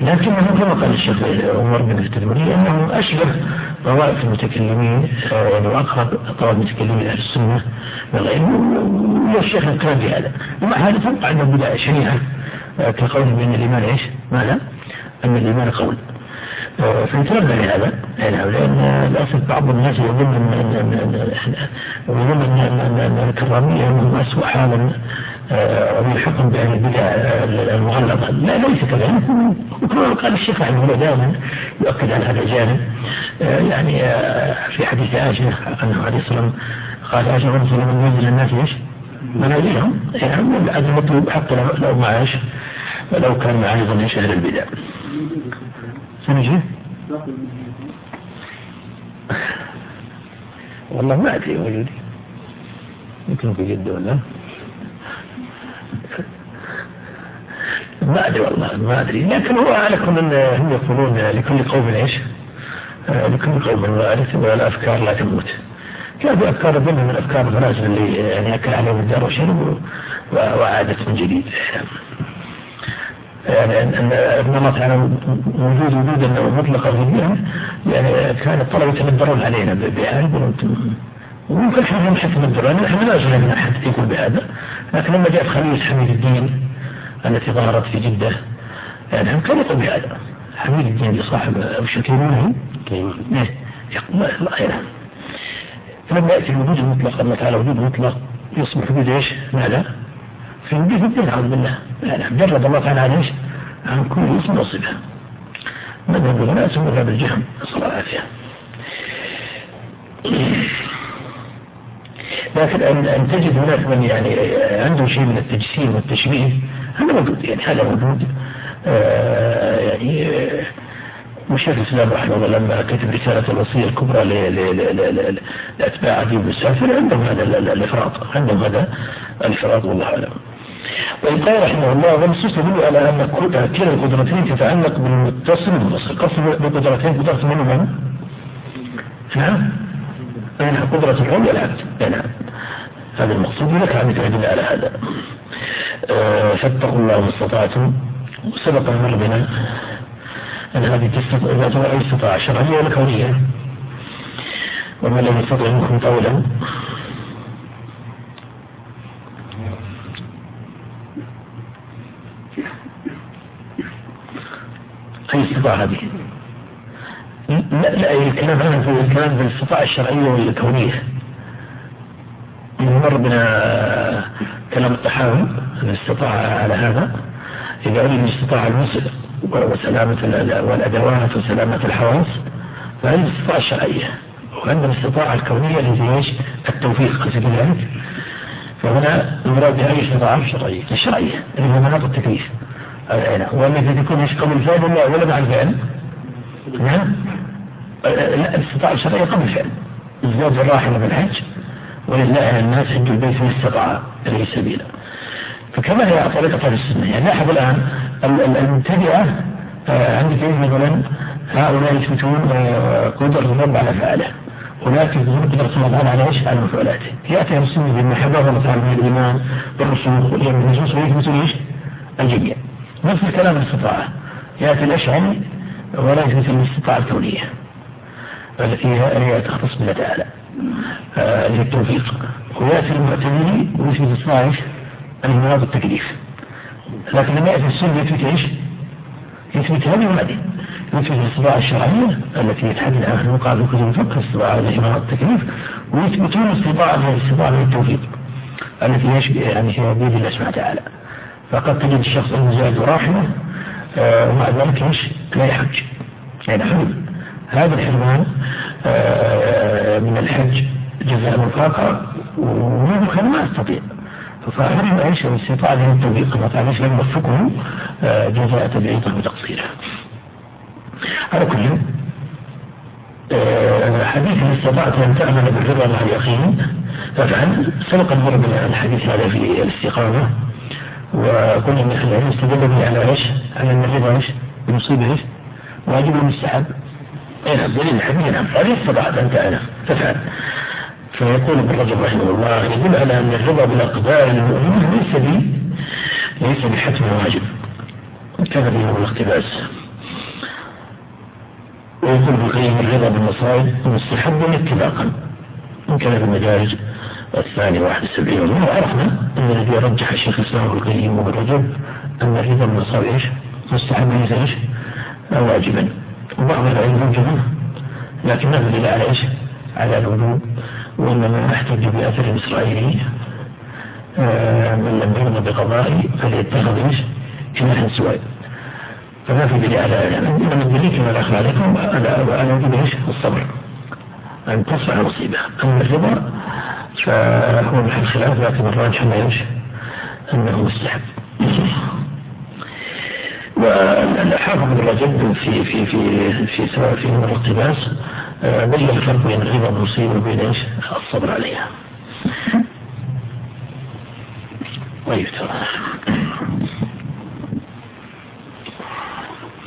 لكنه كما قال الشيخ عمر بن التدمري أنه أشبه طوائف المتكلمين آه، يعني وأقرب طوائف المتكلمين أهل السنة والشيخ الكلام في هذا ومع هذا تبقى عندهم بداية شنيعة آه، كقوله بأن الإيمان إيش؟ ماذا؟ أن الإيمان قول فنتنبه لهذا يعني لأن للأسف بعض الناس يظن أن يظن أن الكرامية أنهم أسوأ حالا ويحكم بأهل البدع المغلظة لا ليس كذلك. وكما قال الشيخ رحمه الله دائما يؤكد على هذا الجانب يعني في حديث عائشة أنه عليه الصلاة قال عائشة رسول من ينزل الناس إيش؟ منازلهم. يعني هذا المطلوب حتى لو معاش لو كان مع أيضا إيش أهل البدع. سنجي؟ والله ما أدري موجودين يمكن في جد ولا؟ ما أدري والله ما أدري. لكن هو على كل هم يقولون لكل قوم إيش؟ لكل قوم وارث والأفكار لا تموت. كان في أفكار ضمن من أفكار الفلاسفة اللي يعني أكل عليهم الدار وشرب وعادت من جديد. يعني أن الله تعالى وجود وجودا مطلقا في يعني كان الطلبة يتمدرون علينا بهذا. وممكن إحنا نحن نتمدر نحن لا زلنا من أحد يقول بهذا. لكن لما جاءت خليج حميد الدين التي ظهرت في جدة يعني هم كانوا يقول بهذا. حميد الدين اللي صاحب أبو شكيمون يقول لا ينام يأتي الوجود المطلق الله تعالى وجود مطلق يصبح وجود إيش؟ ماذا؟ في وجود الدين أعوذ بالله. يعني جرد الله تعالى عن إيش؟ عن كل اسم وصفة مذهب الناس مذهب الجهم. نسأل الله العافية. لكن أن, أن تجد هناك من يعني عنده شيء من التجسيم والتشبيه هذا موجود يعني هذا موجود آه يعني مشيخ الإسلام رحمه الله لما كتب رسالة الوصية الكبرى لأتباع عدي بن عندهم هذا الإفراط عندهم هذا الإفراط والله أعلم. وإن قال رحمه الله والنصوص تدل على أن كلا القدرتين تتعلق بالمتصل والمتصل قصد بالقدرتين قدرة من من؟ نعم أين قدرة العلم والعبد نعم. هذا المقصود لك عن تعدل على هذا. آه، فاتقوا الله ما استطعتم. وسبق مر بنا أن هذه تستطيع أي استطاعة شرعية ولا كونية وما لم يستطع منكم قولا. أي استطاعة هذه؟ لا لا الكلام هذا في الكلام في الاستطاعة الشرعية والكونية مر بنا كلام الطحاوي استطاع على هذا. إذا علم أستطاع المسلم وسلامة والأدوات وسلامة الحواس فهذه الاستطاعة الشرعية وعندنا الاستطاعة الكونية التي إيش؟ التوفيق ذلك فهنا المراد بها استطاعة شرعية الشرعية اللي هو مناط التكليف. والتي تكون إيش؟ قبل الفعل ولا بعد الفعل؟ نعم. الاستطاعة الشرعية قبل الفعل. الزوج الراحلة بالحج ولله على الناس حج البيت من استطاع إليه سبيلا. فكما هي طريقة أهل السنة. يعني لاحظ الآن المبتدئة آه، عندك إيه مثلا؟ هؤلاء يثبتون آه، قدرة الرب على فعله. هناك يثبتون قدرة الله على إيش؟ على مفعولاته. يأتي أهل السنة بالمحبة تعالى من الإيمان بالرسوخ والإيمان بالنصوص ويثبتون إيش؟ الجميع. نفس الكلام الاستطاعة. يأتي الأشعري ولا يثبت الاستطاعة الكونية. التي هي تختص بالله تعالى آه للتوفيق ويأتي المعتزلي ويثبت إيش؟ المراد التكليف لكن لما يأتي السنة يثبت إيش؟ يثبت هذه وهذه يثبت الاستطاعة الشرعية التي يتحدث عنها المقاعد في كتب الفقه الاستطاعة على إمارة التكليف ويثبتون هي الاستطاعة للتوفيق التي يشبه يعني هي بيد الله سبحانه وتعالى فقد تجد الشخص المزاج راحمة آه ومع ذلك إيش؟ لا يحج يعني حلم هذا الحرمان آه من الحج جزاء مفاقة وممكن ما أستطيع فصاحب إيش الاستطاعة له التوفيق الله تعالى لم يوفقه آه، جزاء تبعيضه وتقصيره على كل آه، حديث إن استطعت أن تعمل بالرضا مع اليقين فافعل سبق المر من الحديث هذا في الاستقامة وقلنا ان أهل العلم استدل به على إيش؟ على ان الرضا إيش؟ بمصيبه إيش؟ واجب المستحب اي نعم دليل الحديث نعم. هذه استطعت ان تعلم فافعل فيقول ابن رجب رحمه الله يدل على أن الرضا بالأقدار المؤمنين ليس بي ليس بحتم واجب. كذا هو الاقتباس. ويقول بقيم الرضا بالمصائب مستحب اتفاقا. إن كان في المدارج الثاني واحد السبعين ومن عرفنا أن الذي رجح الشيخ الإسلام ابن القيم وابن رجب أن الرضا بالمصائب إيش؟ مستحب ليس إيش؟ واجبا. وبعض العلم موجبا لكن ما دليل على إيش على الوجوب وإنما نحتج بأثر إسرائيلي آه، من لم يرضى بقضائي فليتخذ إيش؟ جناحا سواء فما في دليل على هذا إنما الدليل كما دخل عليكم على وجوب إيش؟ الصبر أن تصبح مصيبة أما الرضا فهو محل خلاف لكن الراجح أنه إيش؟ أنه مستحب والحافظ ابن رجب في في في في في الاقتباس بين الفرق بين الرضا المصيبة وبين إيش؟ الصبر عليها. طيب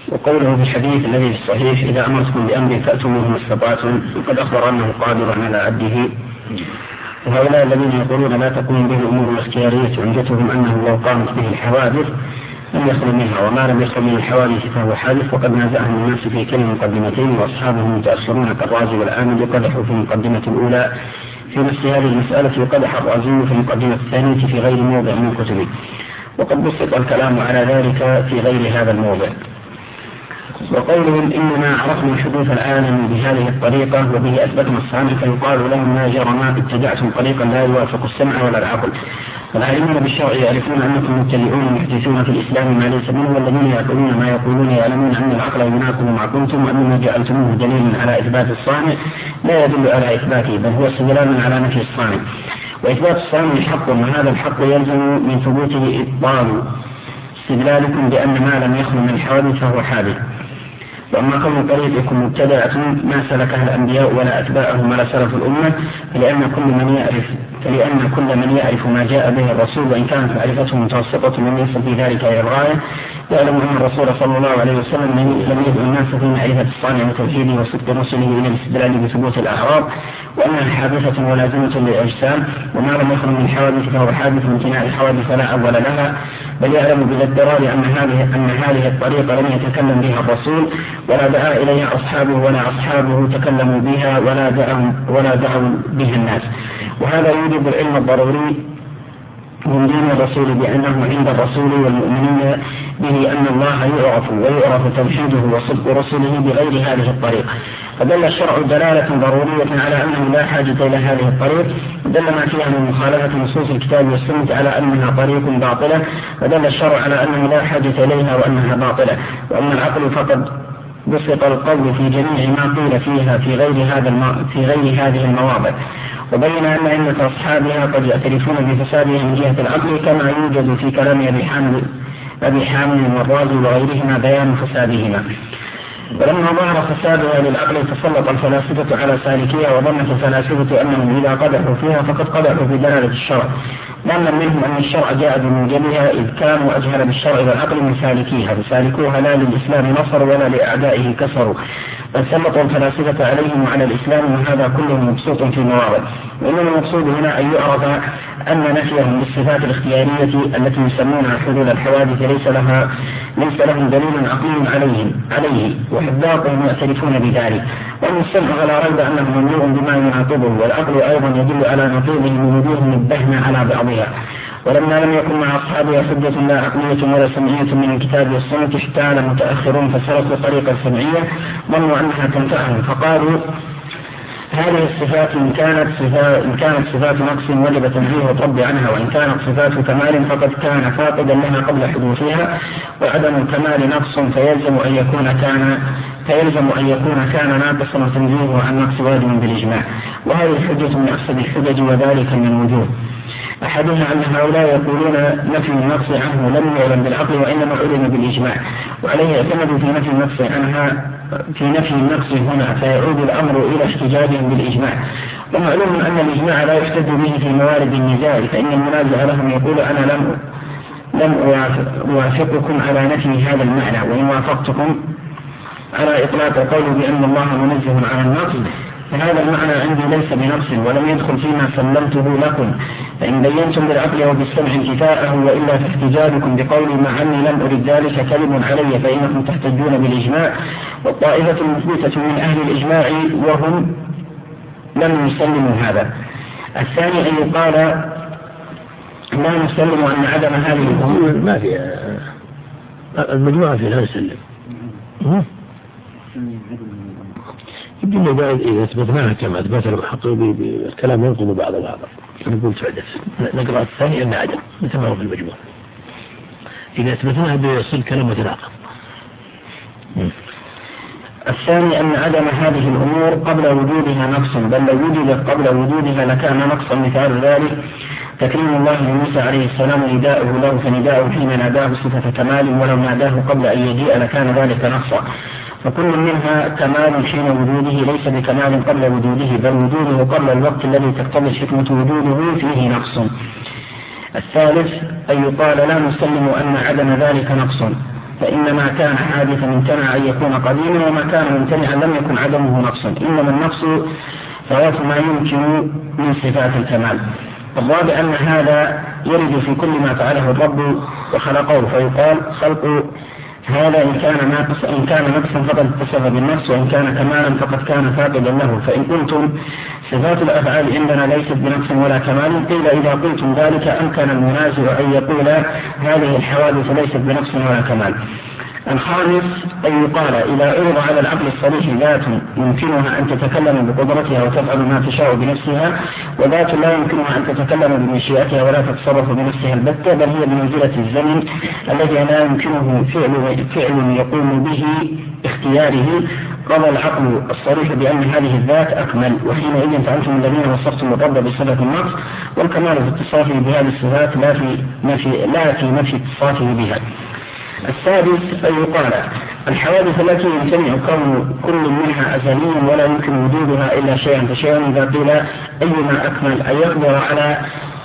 وقوله في الحديث الذي في الصحيح إذا أمرتكم بأمر فأتوا منه ما استطعتم وقد أخبر أنه قادر على عبده وهؤلاء الذين يقولون لا تقوم به الأمور الاختيارية عمدتهم أنه لو قامت به الحوادث لم يخل منها وما لم يخل من الحوادث فهو حادث وقد نازعهم الناس في كل مقدمتين واصحابه المتاخرون كالرازي والعامل قدحوا في المقدمة الأولى. في نفس هذه المسألة وقدح الرازي في المقدمة الثانية في غير موضع من كتبه. وقد بسط الكلام على ذلك في غير هذا الموضع. وقولهم إننا عرفنا حدوث العالم بهذه الطريقة وبه أثبتنا الصانع فيقال لهم ما جرما اتبعتم طريقا لا يوافق السمع ولا العقل. العالمون بالشرع يعرفون أنكم مبتدعون محدثون في الإسلام ما ليس منه والذين يقولون ما يقولون يعلمون أن العقل يناقض ما قلتم وأنما جعلتموه دليلا على إثبات الصانع. لا يدل على إثباته بل هو استدلال على نفي الصانع. وإثبات الصانع حق وهذا الحق يلزم من ثبوته إبطال استدلالكم بأن ما لم يخل من الحوادث فهو حادث. وأما كون طريقكم مبتدعة ما سلكها الأنبياء ولا أتباعهم ولا سلف الأمة فلأن كل من يعرف فلأن كل من يعرف ما جاء به الرسول وإن كانت معرفته متوسطة لم يصل في ذلك إلى الغاية. يعلم أن الرسول صلى الله عليه وسلم لم يدعو الناس في معرفة الصانع وتوحيده وصدق رسله إلى الاستدلال بثبوت الأعراض وأنها حادثة ولازمة للأجسام وما لم يخرج من الحوادث فهو حادث امتناع الحوادث لا أول لها. بل يعلم بالاضطرار أن هذه أن هذه الطريقة لم يتكلم بها الرسول ولا دعا إليها أصحابه ولا أصحابه تكلموا بها ولا دعوا ولا دعوا بها الناس. وهذا يوجب العلم الضروري من دين الرسول بأنه عند الرسول والمؤمنين به أن الله يعرف ويعرف توحيده وصدق رسله بغير هذه الطريقة. فدل الشرع دلالة ضرورية على أنه لا حاجة إلى هذه الطريق ودل ما فيها من مخالفة نصوص الكتاب والسنة على أنها طريق باطلة ودل الشرع على أنه لا حاجة إليها وأنها باطلة وأن العقل فقد بسط القول في جميع ما قيل فيها في غير هذا الم... في غير هذه المواضع. وبين أن أئمة أصحابها قد يعترفون بفسادها من جهة العقل كما يوجد في كلام أبي حامد أبي حامد والرازي وغيرهما بيان فسادهما. ولما ظهر فسادها للعقل تسلط الفلاسفة على سالكيها وظنت الفلاسفة أنهم إذا قدحوا فيها فقد قدحوا في دلالة الشرع. ظنا منهم أن الشرع جاء بموجبها إذ كانوا أجهل بالشرع والعقل من سالكيها فسالكوها لا للإسلام نصر ولا لأعدائه كسروا. سلطوا الفلاسفة عليهم وعلى الإسلام وهذا كله مبسوط في مواضع وإنما المقصود هنا أن يعرف أن نفيهم بالصفات الاختيارية التي يسمونها حلول الحوادث ليس لها ليس لهم دليل عقلي عليهم عليه وحذاقهم يعترفون بذلك. وأن السمع على ريب أنه ممنوع بما يناقضه والعقل أيضا يدل على نقيضه بوجوه البهن على بعضها. ولما لم يكن مع أصحابها حجة لا عقلية ولا سمعية من الكتاب والسنة احتال متأخرون فسلكوا طريق السمعية ظنوا أنها تنفعهم فقالوا هذه الصفات إن كانت صفات إن كانت صفات نقص وجب تنزيه الرب عنها وإن كانت صفات كمال فقد كان فاقدا لها قبل حدوثها وعدم الكمال نقص فيلزم أن يكون كان فيلزم أن يكون كان ناقصا وتنزيهه عن نقص واجب بالإجماع. وهذه الحجة من أحسن الحجج وذلك من وجوه. أحدها أن هؤلاء يقولون نفي النقص عنه لم يعلم بالعقل وإنما علم بالإجماع وعليه اعتمدوا في نفي النقص عنها في نفي النقص هنا فيعود الأمر إلى احتجاجهم بالإجماع. ومعلوم أن الإجماع لا يحتج به في موارد النزاع فإن المنازع لهم يقول أنا لم لم أوافقكم على نفي هذا المعنى وإن وافقتكم على إطلاق قوله بأن الله منزه عن النقص. فهذا المعنى عندي ليس بنقص ولم يدخل فيما سلمته لكم. فإن بينتم بالعقل وبالسمع انتفاءه وإلا فاحتجاجكم بقولي مع أني لم أرد ذلك كلم علي فإنكم تحتجون بالإجماع. والطائفة المثبتة من أهل الإجماع وهم لم يسلموا هذا. الثاني أن يقال لا نسلم أن عدم هذه الأمور.
ما في المجموعة في لا نسلم يبدو إذا أثبتناها كما أثبت المحقق بالكلام ينقض بعض بعضا نقول تحدث نقرأ الثاني أن عدم. مثل ما هو في المجموع. إذا أثبتناها بيصير كلام متناقض.
الثاني أن عدم هذه الأمور قبل وجودها نقص بل لو وجدت قبل وجودها لكان نقصا مثال ذلك. تكريم الله لموسى عليه السلام نداؤه له فنداؤه حين ناداه صفة كمال ولو ناداه قبل أن يجيء لكان ذلك نقصا. فكل منها كمال حين وجوده ليس بكمال قبل وجوده بل وجوده قبل الوقت الذي تقتضي حكمة وجوده فيه نقص. الثالث أن يقال لا نسلم أن عدم ذلك نقص. فإن ما كان حادثا امتنع أن يكون قديما وما كان ممتنعا لم يكن عدمه نقصا إنما النقص فوات ما يمكن من صفات الكمال. الرابع أن هذا يرد في كل ما فعله الرب وخلقه فيقال خلق هذا إن كان ناقص إن كان نقصا فقد اتصف بالنقص وإن كان كمالا فقد كان فاقدا له. فإن قلتم صفات الأفعال عندنا ليست بنقص ولا كمال قيل إذا قلتم ذلك أمكن المنازع أن يقول هذه الحوادث ليست بنقص ولا كمال. الخامس أن يقال إذا عرض على العقل الصريح ذات يمكنها أن تتكلم بقدرتها وتفعل ما تشاء بنفسها وذات لا يمكنها أن تتكلم بمشيئتها ولا تتصرف بنفسها البتة بل هي بمنزلة الزمن الذي لا يمكنه فعل فعل يقوم به اختياره. قضى العقل الصريح بأن هذه الذات أكمل. وحينئذ فأنتم الذين وصفتم الرب بصفة النقص والكمال في اتصافه بهذه الصفات لا في نفي لا في نفي اتصافه بها. السادس أن يقال الحوادث التي يمتنع كون كل منها أزليا ولا يمكن وجودها إلا شيئا فشيئا إذا قيل أيما أكمل. أن يقدر على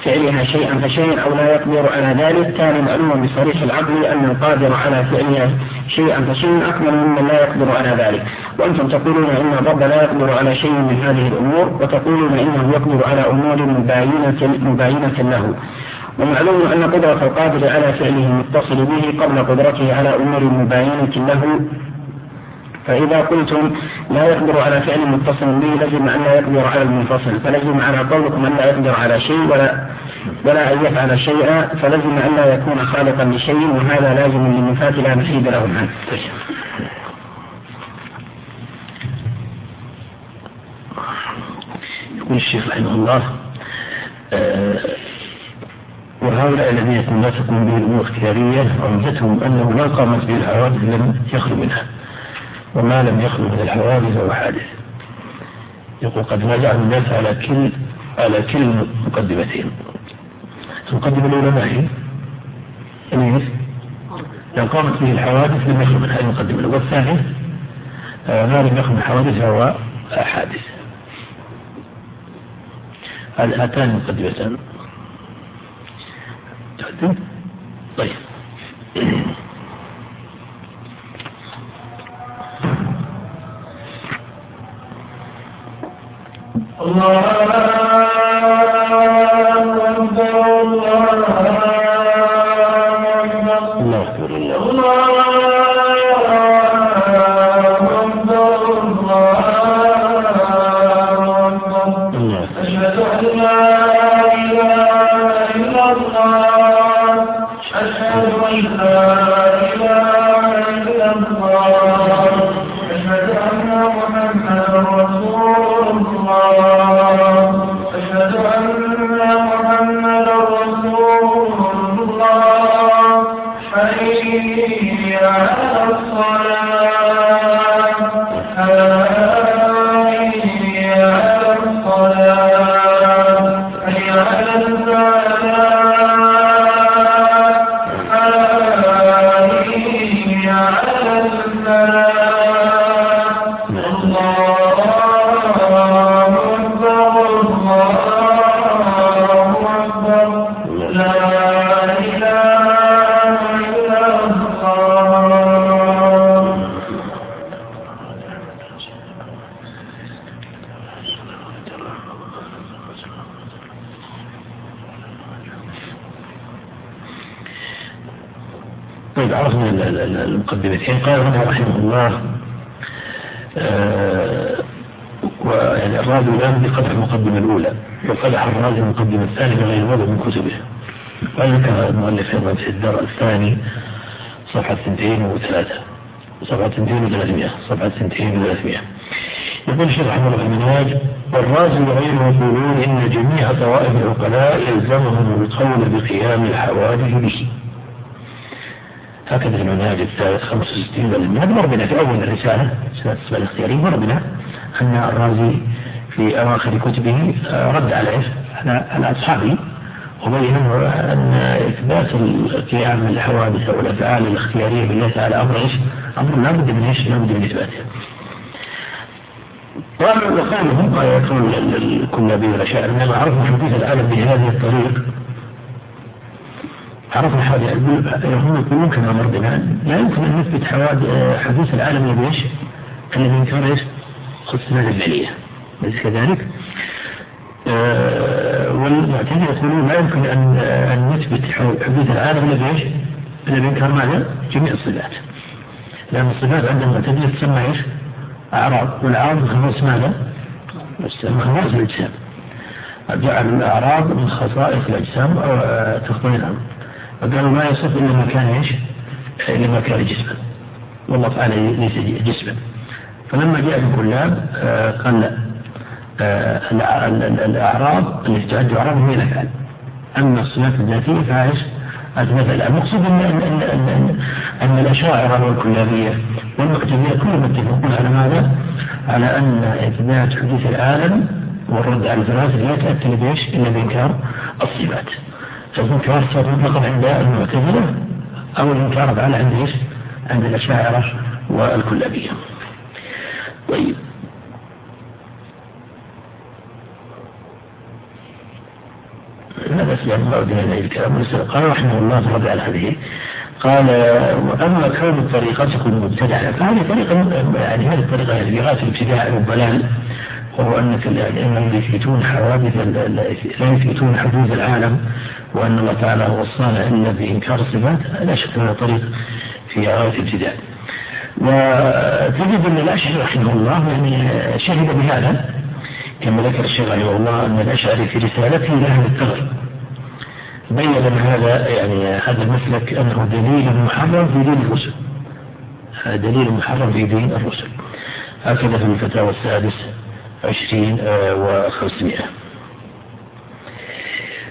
فعلها شيئا فشيئا أو لا يقدر على ذلك كان معلوما بصريح العقل أن القادر على فعلها شيئا فشيئا أكمل ممن لا يقدر على ذلك. وأنتم تقولون إن الرب لا يقدر على شيء من هذه الأمور وتقولون إنه يقدر على أمور مباينة, مباينة له. ومعلوم أن قدرة القادر على فعله المتصل به قبل قدرته على أمور مباينة له فإذا قلتم لا يقدر على فعل متصل به لزم أن لا يقدر على المنفصل فلزم على قولكم أن لا يقدر على شيء ولا ولا أن يفعل شيئا فلزم أن لا يكون خالقا لشيء وهذا لازم للنفاة لا نحيد لهم عنه.
يقول الشيخ رحمه الله آه، وهؤلاء الذين لا تكون به الأمور اختياريه عمدتهم أنه ما قامت به الحوادث لم يخلو منها وما لم يخلو من الحوادث هو حادث. يقول قد نجعل الناس على كل على كل مقدمتين المقدمة الأولى ما هي؟ الإنس لو قامت به الحوادث لم يخلو منها المقدمة الأولى. والثاني آه، ما لم يخلو من الحوادث هو حادث. هاتان المقدمتان طيب. <clears throat>
الله
المقدمتين قال هنا رحمه الله. آه ويعني الرازي الآن بقدح المقدمة الأولى وقدح الرازي المقدمة الثانية غير وضع من كتبه. وذكر المؤلف أيضا في الدرع الثاني صفحة سنتين وثلاثة. صفحة سنتين وثلاثمائة صفحة سنتين وثلاثمائة. يقول الشيخ رحمه الله المنهاج والرازي وغيره يقولون إن جميع طوائف العقلاء يلزمهم القول بقيام الحوادث به. هكذا المنهاج الثالث 65 والمئة مر بنا في أول الرسالة رسالة السبع الاختيارية مر بنا أن الرازي في أواخر كتبه رد على على أصحابه وبين أن إثبات القيام الحوادث أو الأفعال الاختيارية بالله تعالى أمر إيش؟ أمر لا بد من إيش؟ لا بد من إثباته. وقولهم قال يقول الكلابي والأشاعرة أنما عرفنا حديث العالم بهذه الطريق عرفنا حاجة هم يقولون كما مر بنا لا يمكن أن نثبت حدوث العالم الذي إيش؟ الذي انكر إيش؟ خصوصا البلية أليس كذلك؟ آه والمعتزلة يقولون لا يمكن أن أن نثبت حدوث العالم الذي إيش؟ الذي انكر ماذا؟ جميع الصفات. لأن الصفات عند المعتزلة تسمى إيش؟ أعراض والأعراض من خصائص ماذا؟ من خصائص الأجسام. جعل الأعراض من خصائص الأجسام أو تفضيلها فقالوا ما يصف إلا ما كان إيش؟ إلا ما كان جسما والله تعالى ليس جسما فلما جاء الكلاب آه، قال لا آه، الأعراض التي تعد أعراض هي الأفعال أما الصفات الذاتية فهي؟ المثل المقصود أن أن أن أن, أن الأشاعرة والكلابية والمعتزلة كلهم متفقون على ماذا؟ على أن إثبات حدوث العالم والرد على الفلاسفة لا يتأتى بإيش؟ إلا بإنكار الصفات فالإنكار صار مطلقا عند المعتزلة أو المتعارف على عند إيش؟ عند الأشاعرة والكلابية. طيب. لا بس يعني ما أودي أن الكلام قال رحمه الله رضي على هذه. قال أما كون طريقتكم مبتدعة فهذه طريقة يعني هذه الطريقة يعني بغاية الابتداع والضلال وهو أنك أنهم يثبتون حوادث لا يثبتون حدوث العالم. وأن الله تعالى هو الصانع إلا بإنكار الصفات لا شك أنه طريق في غاية الابتداع وتجد أن الأشعري رحمه الله يعني شهد بهذا كما ذكر الشيخ رحمه الله أن الأشعري في رسالته لأهل الثغر بين أن هذا يعني هذا المسلك أنه دليل محرم في دين الرسل. دليل محرم في دين الرسل. هكذا في الفتاوى السادس عشرين آه، وخمسمائة.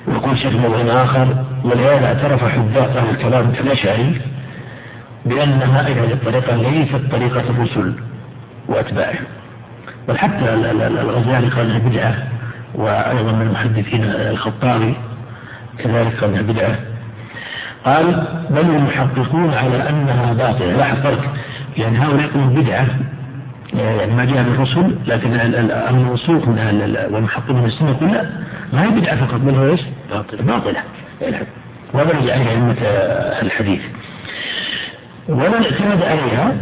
ويقول شيخ موضوع آخر ولهذا اعترف حداث أهل الكلام كالأشعري بأن هذه الطريقة ليست طريقة الرسل وأتباعهم بل حتى الغزالي قال بدعة وأيضا من المحدثين الخطابي كذلك قال بدعة. قال بل المحققون على أنها باطلة. لاحظ فرق يعني هؤلاء يقولون بدعة يعني ما جاء بالرسل لكن الموثوق من والمحقق من السنة كلها. ما هي بدعة فقط بل هو إيش؟ باطلة. باطلة. وهذا يعني علم الحديث. ومن اعتمد عليها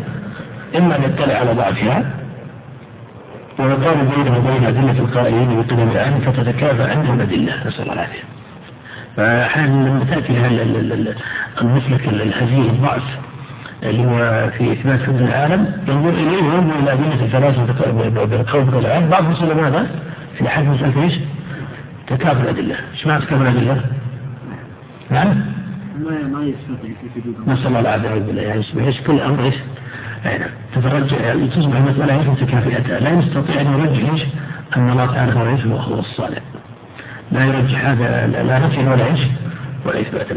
إما أن يطلع على ضعفها ويقال بينه وبين أدلة القائلين بقدم العلم فتتكافى عندهم الأدلة نسأل الله العافية. فأحيانا لما تأتي المسلك الهزيل الضعف اللي هو في إثبات حدود العالم ينظر إليه وينظر إلى أدلة الثلاثة بقول العالم بعض المسلمين ماذا؟ في الحد مسألة إيش؟ تكافؤ الأدلة، إيش معنى تكافؤ الأدلة؟ نعم؟ ما ما يستطيع نسأل الله العافية بالله يعني إيش كل أمر إيش؟ نعم تترجع يعني تصبح المسألة إيش متكافئة لا يستطيع أن يرجح إيش؟ أن الله تعالى هو إيش؟ هو الصالح لا يرجح هذا لا نفي ولا إيش؟ ولا إثباتا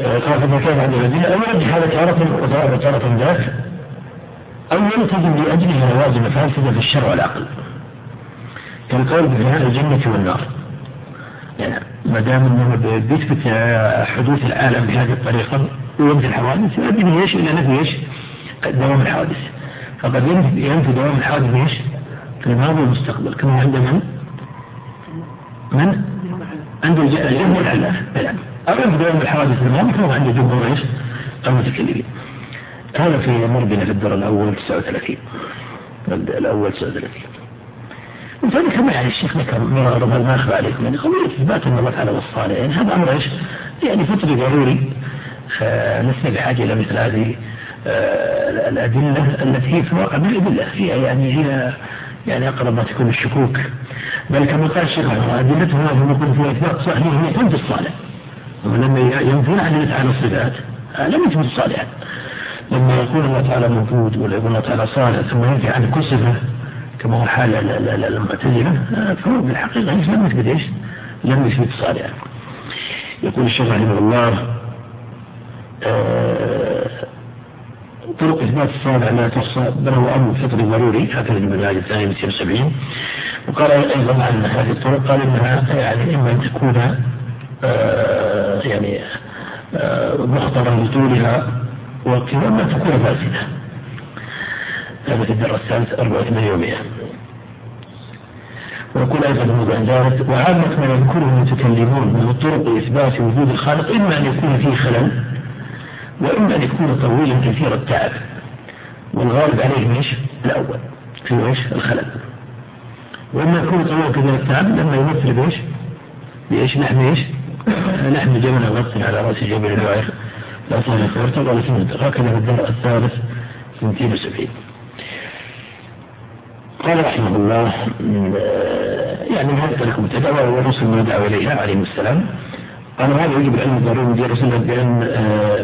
قال فما كان عند الذين أو يرجح هذا تارة وتارة ذاك أو يلتزم لأجلها لوازم فاسدة في الشرع والعقل كالقول بنهاء الجنة والنار يعني ما دام إنه بيثبت حدوث العالم بهذه الطريقة وينفي الحوادث يؤدي به إيش إلى نفي إيش؟ دوام الحوادث فقد ينفي دوام الحوادث إيش؟ في الماضي والمستقبل كما عند من؟ من؟ عند الجمهور العلاف أو ينفي دوام الحوادث في الماضي كما عند جمهور إيش؟ المتكلمين هذا في مربنا في الدور الأول 39 الأول 39 وذلك ما يعني الشيخ ذكر ما أخبى عليكم يعني قضية إثبات أن الله تعالى والصالح يعني هذا أمر إيش؟ يعني فطري ضروري. لسنا بحاجة إلى مثل هذه آه، الأدلة التي هي في الواقع من الأدلة فيها يعني هي يعني أقرب ما تكون الشكوك. بل كما قال الشيخ أدلتها لما يكون فيها إثبات صحيح هي تنفي الصالح. ولما ينفون عن تعالى الصفات آه، لم يثبت الصالح لما يقول الله تعالى موجود ولا يقول الله تعالى صالح ثم ينفي عن كل صفة كما هو حال المعتزلة. فهو بالحقيقة لم يثبت إيش؟ لم يثبت صالحا. يقول الشيخ رحمه الله آه، طرق إثبات الصالح لا تحصى بل هو أمر فطري ضروري هكذا المنهاج الثاني 270 وقال أيضا عن هذه الطرق قال إنها يعني إما أن تكون آه، يعني آه، مخطرا لطولها وإما تكون فاسدة. في الدرة الثالث 84 يومية ويقول أيضا موضوع ذلك وعامة ما يذكره المتكلمون من طرق إثبات وجود الخالق إما أن يكون فيه خلل وإما أن يكون طويلا كثير التعب والغالب عليه إيش؟ الأول في إيش؟ الخلل وإما يكون طويلا كثير التعب لما يمثل بإيش؟ بإيش؟ لحم إيش؟ لحم جبل غطس على رأس جبل الوعر لا صار ولا هكذا في الدرء الثالث 270 قال رحمه الله يعني هذا طريق مبتدا والرسل ما دعوا اليها عليهم السلام. قال هذا يجب العلم الضروري من رسول بأن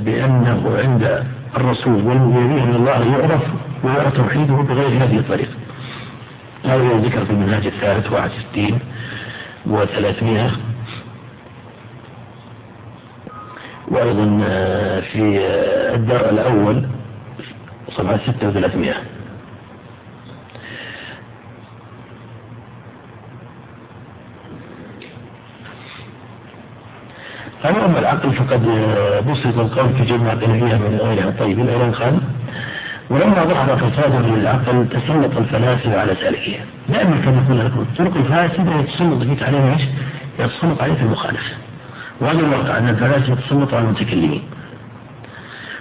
بأنه عند الرسول والمبينين أن الله يعرف ويرى توحيده بغير هذه الطريقة. هذا ذكر في المنهاج الثالث 61 و300 وأيضا في الدرء الأول صفحة 3600 أما أما العقل فقد بسط القول في جمع فيها من غيرها طيب الإعلان قال؟ ولما ظهر فساد للعقل تسلط الفلاسفة على سالكها دائما كما يقول لكم الطرق الفاسدة يتسلط فيك عليها إيش؟ يتسلط عليها المخالف وهذا الواقع أن الفلاسفة تسلط على المتكلمين.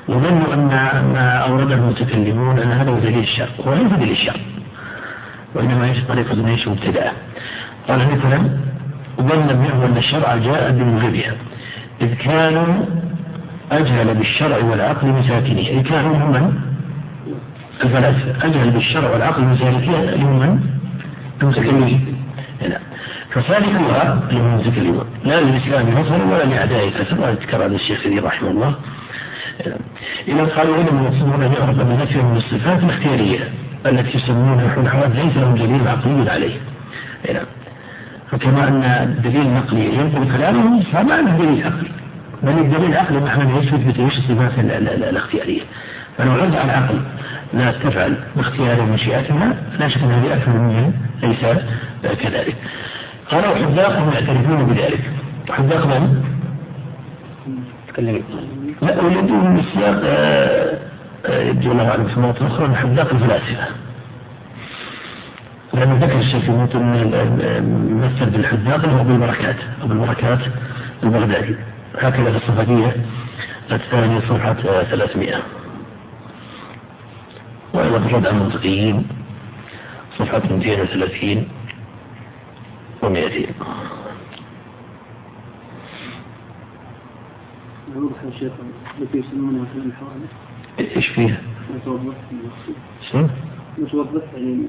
وظنوا أن ما أورده المتكلمون أن هذا هو دليل الشر. وهو ليس دليل الشر. وإنما إيش؟ طريقة إيش؟ مبتدأة. قال مثلا ظن منه أن الشرع جاء بموجبها إذ كانوا أجهل بالشرع والعقل مساكنه. إذ كانوا هم من؟ الفلاسفة. أجهل بالشرع والعقل مساكنه هم من؟ المتكلمين لا. فسالكوها اللي هم المتكلمون لا للإسلام نصر ولا لأعدائه كسر ذكر هذا الشيخ سيدي رحمه الله. إذا قالوا إن المقصود أن يعرف أن نفي من الصفات الاختيارية التي يسمونها حول ليس لهم دليل عقلي عليه. فكما أن الدليل النقلي ينقل كلامه فما له دليل عقلي بل الدليل العقلي معناه يثبت إيش الصفات الاختيارية؟ فلو رجع العقل لا تفعل باختيار مشيئتها لا شك أن هذه أكثر من ليس كذلك. قالوا حذاقهم يعترفون بذلك. حذاق من؟ لا ولدوا من السياق آه، آه، يبدو الله أعلم في مواطن أخرى حذاق الفلاسفة. لأنه ذكر الشيخ في مثل بالحذاق هو بالبركات أو بالبركات البغدادي. هكذا في الصفاتية الثانية صفحة 300 وأيضا في الرد المنطقيين صفحة 230 و200
يوضح يا شيخ التي يسمونها في الحوادث
إيش فيها؟
يعني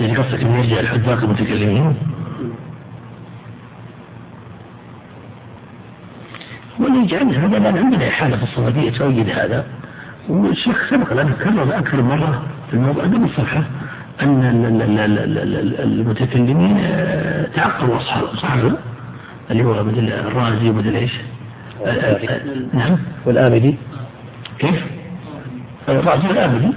يعني قصدك ان يرجع الحذاق المتكلمين؟ يجعل هذا لأن عندنا حالة في الصوماليه تؤيد هذا. والشيخ سبق لنا كرر أكثر مرة في الموضوع قبل الصفحه أن المتكلمين تعقلوا أصحابهم صح اللي هو مثل الرازي ومثل إيش؟ نعم.
والآمدي.
كيف؟ الرازي والآمدي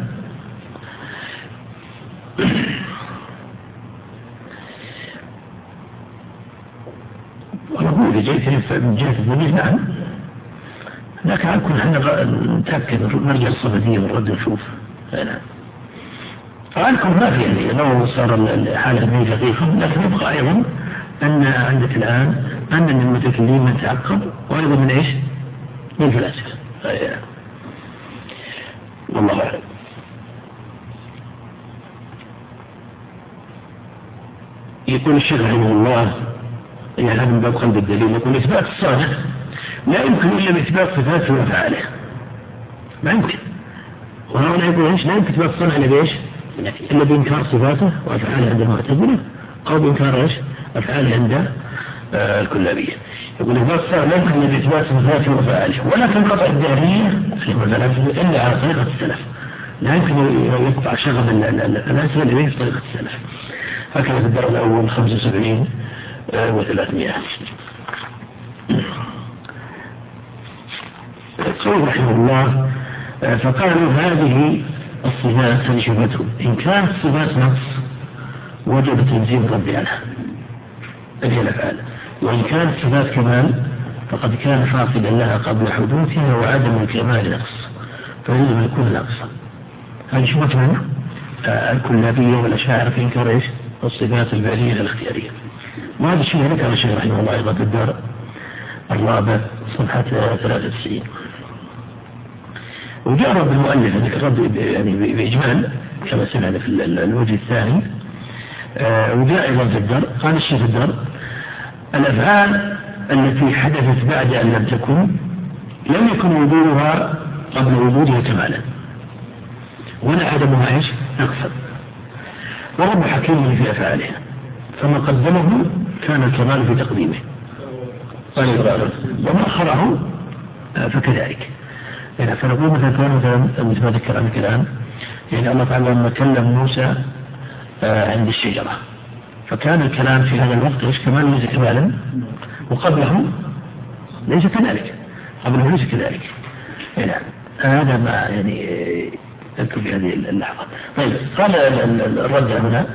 ونقول جهة من جهة الدليل نعم. لكن على كل إحنا نتأكد نرجع الصفدية ونرد نشوف نعم. عنكم ما في يعني لو صار الحالة من دقيقة لكن يبقى أيضا أن عندك الآن أن من المتكلمين من تعقب وأيضا من إيش؟ من الفلاسفة والله أعلم. يقول الشيخ رحمه الله يعني هذا من باب قلب الدليل يقول إثبات الصالح لا يمكن إلا بإثبات صفاته وأفعاله. ما يمكن. وهنا يقول إيش؟ لا يمكن إثبات الصالح إلا بإيش؟ إلا بإنكار صفاته وأفعاله عند المعتزلة أو بإنكار إيش؟ أفعاله عند آه الكلابية. يقول الصالح لا إلا بإثبات صفاته وأفعاله ولا تنقطع الدارية إلا على طريقة السلف. لا يمكن يقطع شغب الفلاسفة إلا بطريقة السلف. هكذا في الدرس الأول 75 و300 قول رحمه الله فقالوا هذه الصفات شبهتهم إن كانت صفات نقص وجب تنزيه الرب عنها. هذه الأفعال وإن كانت صفات كمال فقد كان فاقدا لها قبل حدوثها وعدم الكمال نقص. فيجب أن يكون ناقصا هذه شبهة من الكلابية والأشاعرة في إنكار إيش؟ الصفات الفعلية الاختيارية. وهذا الشيء ذكر الشيخ رحمه الله أيضا في الدار. الرابع صفحة 93 وجاء رد المؤلف الرد يعني بإجمال كما سمعنا في الوجه الثاني. آه، وجاء أيضا في الدر قال الشيخ الدر الأفعال التي حدثت بعد أن لم تكن لم يكن وجودها قبل وجودها كمالا. ولا عدمها إيش؟ نقصا ورب حكيم في أفعالها. فما قدمه كان الكمال في تقديمه. وما أخره آه، فكذلك. يعني فنقول مثلا كان مثلا مثل ما ذكر عنك الآن يعني الله تعالى لما كلم موسى آه، عند الشجرة. فكان الكلام في هذا الوقت إيش كمال ليس كمالا وقبله ليس كذلك. قبله ليس كذلك. نعم هذا ما يعني يذكر في هذه اللحظة. طيب قال الرد هنا.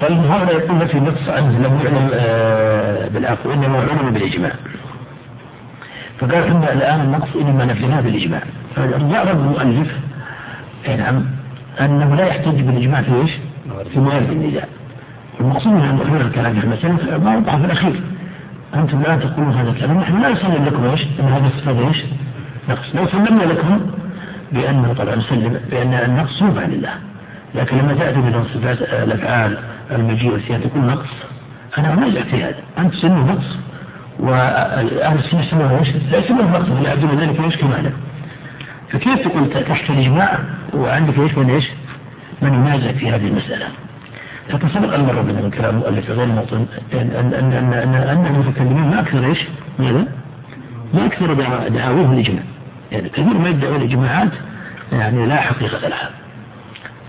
قال هؤلاء يقول في النص عنه لم يعلم آه، بالعقل وإنما علم بالإجماع. فقال إن الآن النقص إنما نفيناه بالإجماع. فرجع رد المؤلف نعم أنه لا يحتج بالإجماع في إيش؟ في موارد النزاع المقصود من دخول الكلام في المسألة ما وضع في الأخير. أنتم الآن تقولون هذا الكلام. نحن لا نسلم لكم إيش؟ أن هذا الصفات إيش؟ نقص. لو سلمنا لكم بأنه طبعا نسلم بأن النقص يوضع لله لكن لما تأتي من صفات الأفعال المجيء والسيادة تكون نقص. أنا ما في هذا. أنت تسمى نقص؟ وأهل السنة يسمونه؟ لا يسمونه نقص ولا يعبدون ذلك إيش كمالا فكيف تقول تحت الإجماع وعندك إيش من إيش؟ من ينازع في هذه المسألة لكن سبق أن مر من كلام المؤلف غير الموطن أن أن أن أن أن المتكلمين ما أكثر إيش؟ ماذا؟ ما أكثر دعاويهم الإجماع يعني كثير ما يدعون الإجماعات يعني لا حقيقة لها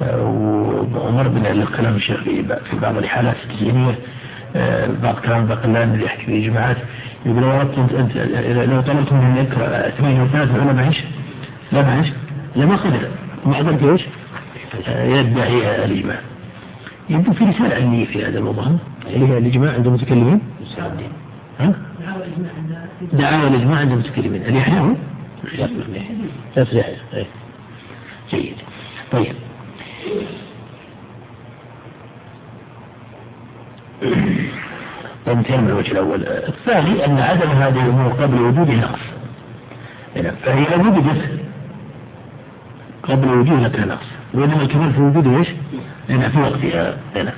ومر بنا الكلام الشيخ في بعض الحالات التسجيلية آه، بعض كلام بقلان اللي يحكي في إجماعات يقول لو أردت أنت, لو طلبت منه أن يقرأ ثمانية وثلاثة ولا معيش لا معيش لما قدر ما قدرت؟ آه، يدعي الإجماع يبدو في رسالة علمية في هذا الموضوع اللي هي الإجماع عند المتكلمين؟ ها؟ دعاوى الإجماع عند المتكلمين. اللي يحياه تصريح جيد طيب. انتهينا الوجه الأول. الثاني أن عدم هذه الأمور قبل وجود نقص. فهي لو وجدت قبل وجودها كان نقص. وإنما الكمال في وجوده إيش؟ لأنها في وقتها. هنا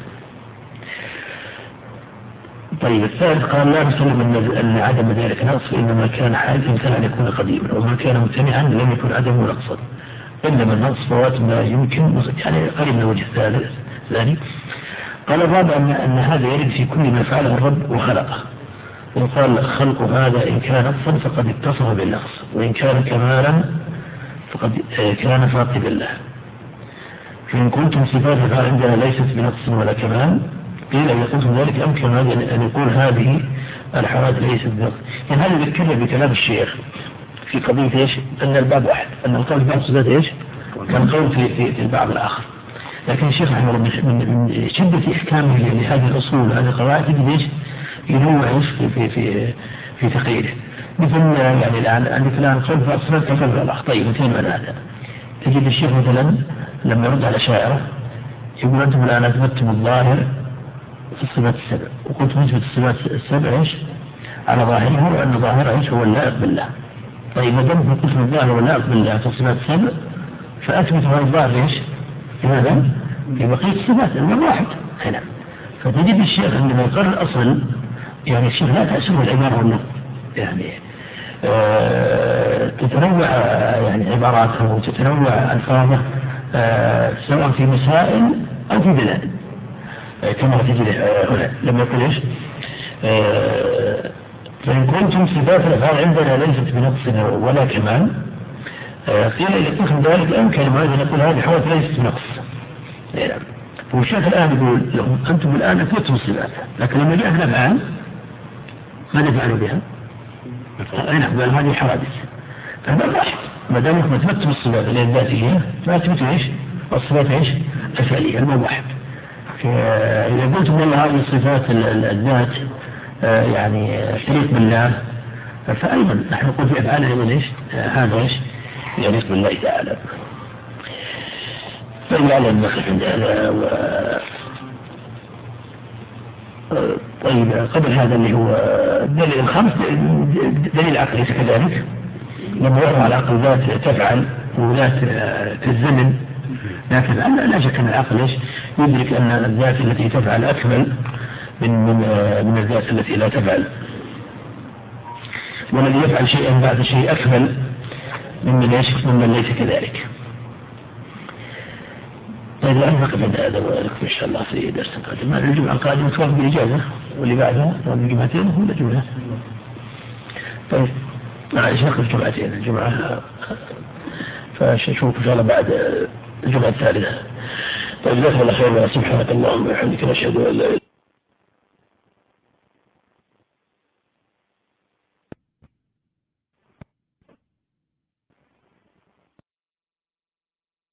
طيب الثالث قال لا نسلم أن عدم ذلك نقص إنما كان حادثا كان أن يكون قديما وما كان ممتنعا لم يكن عدمه نقصا. إنما النقص فوات ما يمكن يعني قريب من الوجه الثالث. الثاني قال الرابع أن, أن هذا يرد في كل ما فعله الرب وخلقه. وقال خلق هذا إن كان نقصا فقد اتصف بالنقص وإن كان كمالا فقد كان فاقدا له. فإن كنتم صفات فعندنا ليست بنقص ولا كمال قيل إذا قلتم ذلك أمكن أن يقول هذه الحوادث ليست بنقص. يعني هذا يذكرنا بكلام الشيخ في قضية إيش؟ أن الباب واحد أن القول في بعض الصفات إيش؟ كان قول في, في, في البعض الآخر. لكن الشيخ رحمه الله من, شدة إحكامه لهذه الأصول هذه القواعد تجد إيش؟ ينوع في في في, في تقييده. مثل يعني الآن عندك الآن الصفات كقول في الأخ مثل من هذا. تجد الشيخ مثلا لما يرد على شاعره يقول أنتم الآن أثبتتم الظاهر في الصفات السبع. وقلت نثبت الصفات السبع إيش؟ على ظاهرها وأن ظاهرها إيش؟ هو اللائق بالله. طيب ما دام في قسم الظاهر واللائق بالله في الصفات السبع فأثبت هذا الظاهر إيش؟ لماذا؟ في بقية الصفات المرة واحد. هنا فتجد الشيخ عندما يقرر الأصل يعني الشيخ لا تأسره العبارة والنقد يعني آه تتنوع يعني عباراته وتتنوع ألفاظه آه سواء في مسائل أو في دلائل آه كما تجد آه، هنا. لما يقول إيش؟ آه، فإن كنتم صفات الأفعال عندنا ليست بنقص ولا كمال. آه، قيل قسم ذلك أمكن ماذا نقول هذه حوادث ليست بنقص. والشيخ الآن يقول لهم أنتم الآن أثبتم الصفات لكن لما جاءت الأفعال ماذا فعلوا بها؟ نعم قال هذه حوادث فهذا ما دام أنكم اثبتتم الصفات الذاتيه ما اثبتوا إيش؟ الصفات إيش؟ الفعلية الموضوع واحد إذا قلتم والله هذه الصفات الذات آه، يعني شريك بالله فأيضا نحن نقول في إيش؟ آه، هذا إيش؟ يليق بالله تعالى فلعل النقف عند هذا و طيب قبل هذا اللي هو الدليل الخامس دليل العقل ليس كذلك. لما يرى على العقل ذات تفعل وذات الزمن. لكن لا شك أن العقل إيش؟ يدرك أن الذات التي تفعل أكمل من من من الذات التي لا تفعل. والذي يفعل شيئا بعد شيء أكمل ممن إيش؟ ممن ليس كذلك. طيب الآن نقف هذا ونكمل إن شاء الله في درس قادم. الجمعة القادمة توافق بالإجازة واللي بعدها الجمعتين هم الجمعة طيب معلش نقف جمعتين الجمعة فشوف إن شاء الله بعد الجمعة الثالثة. طيب جزاكم الله خير سبحانك اللهم وبحمدك نشهد أن لا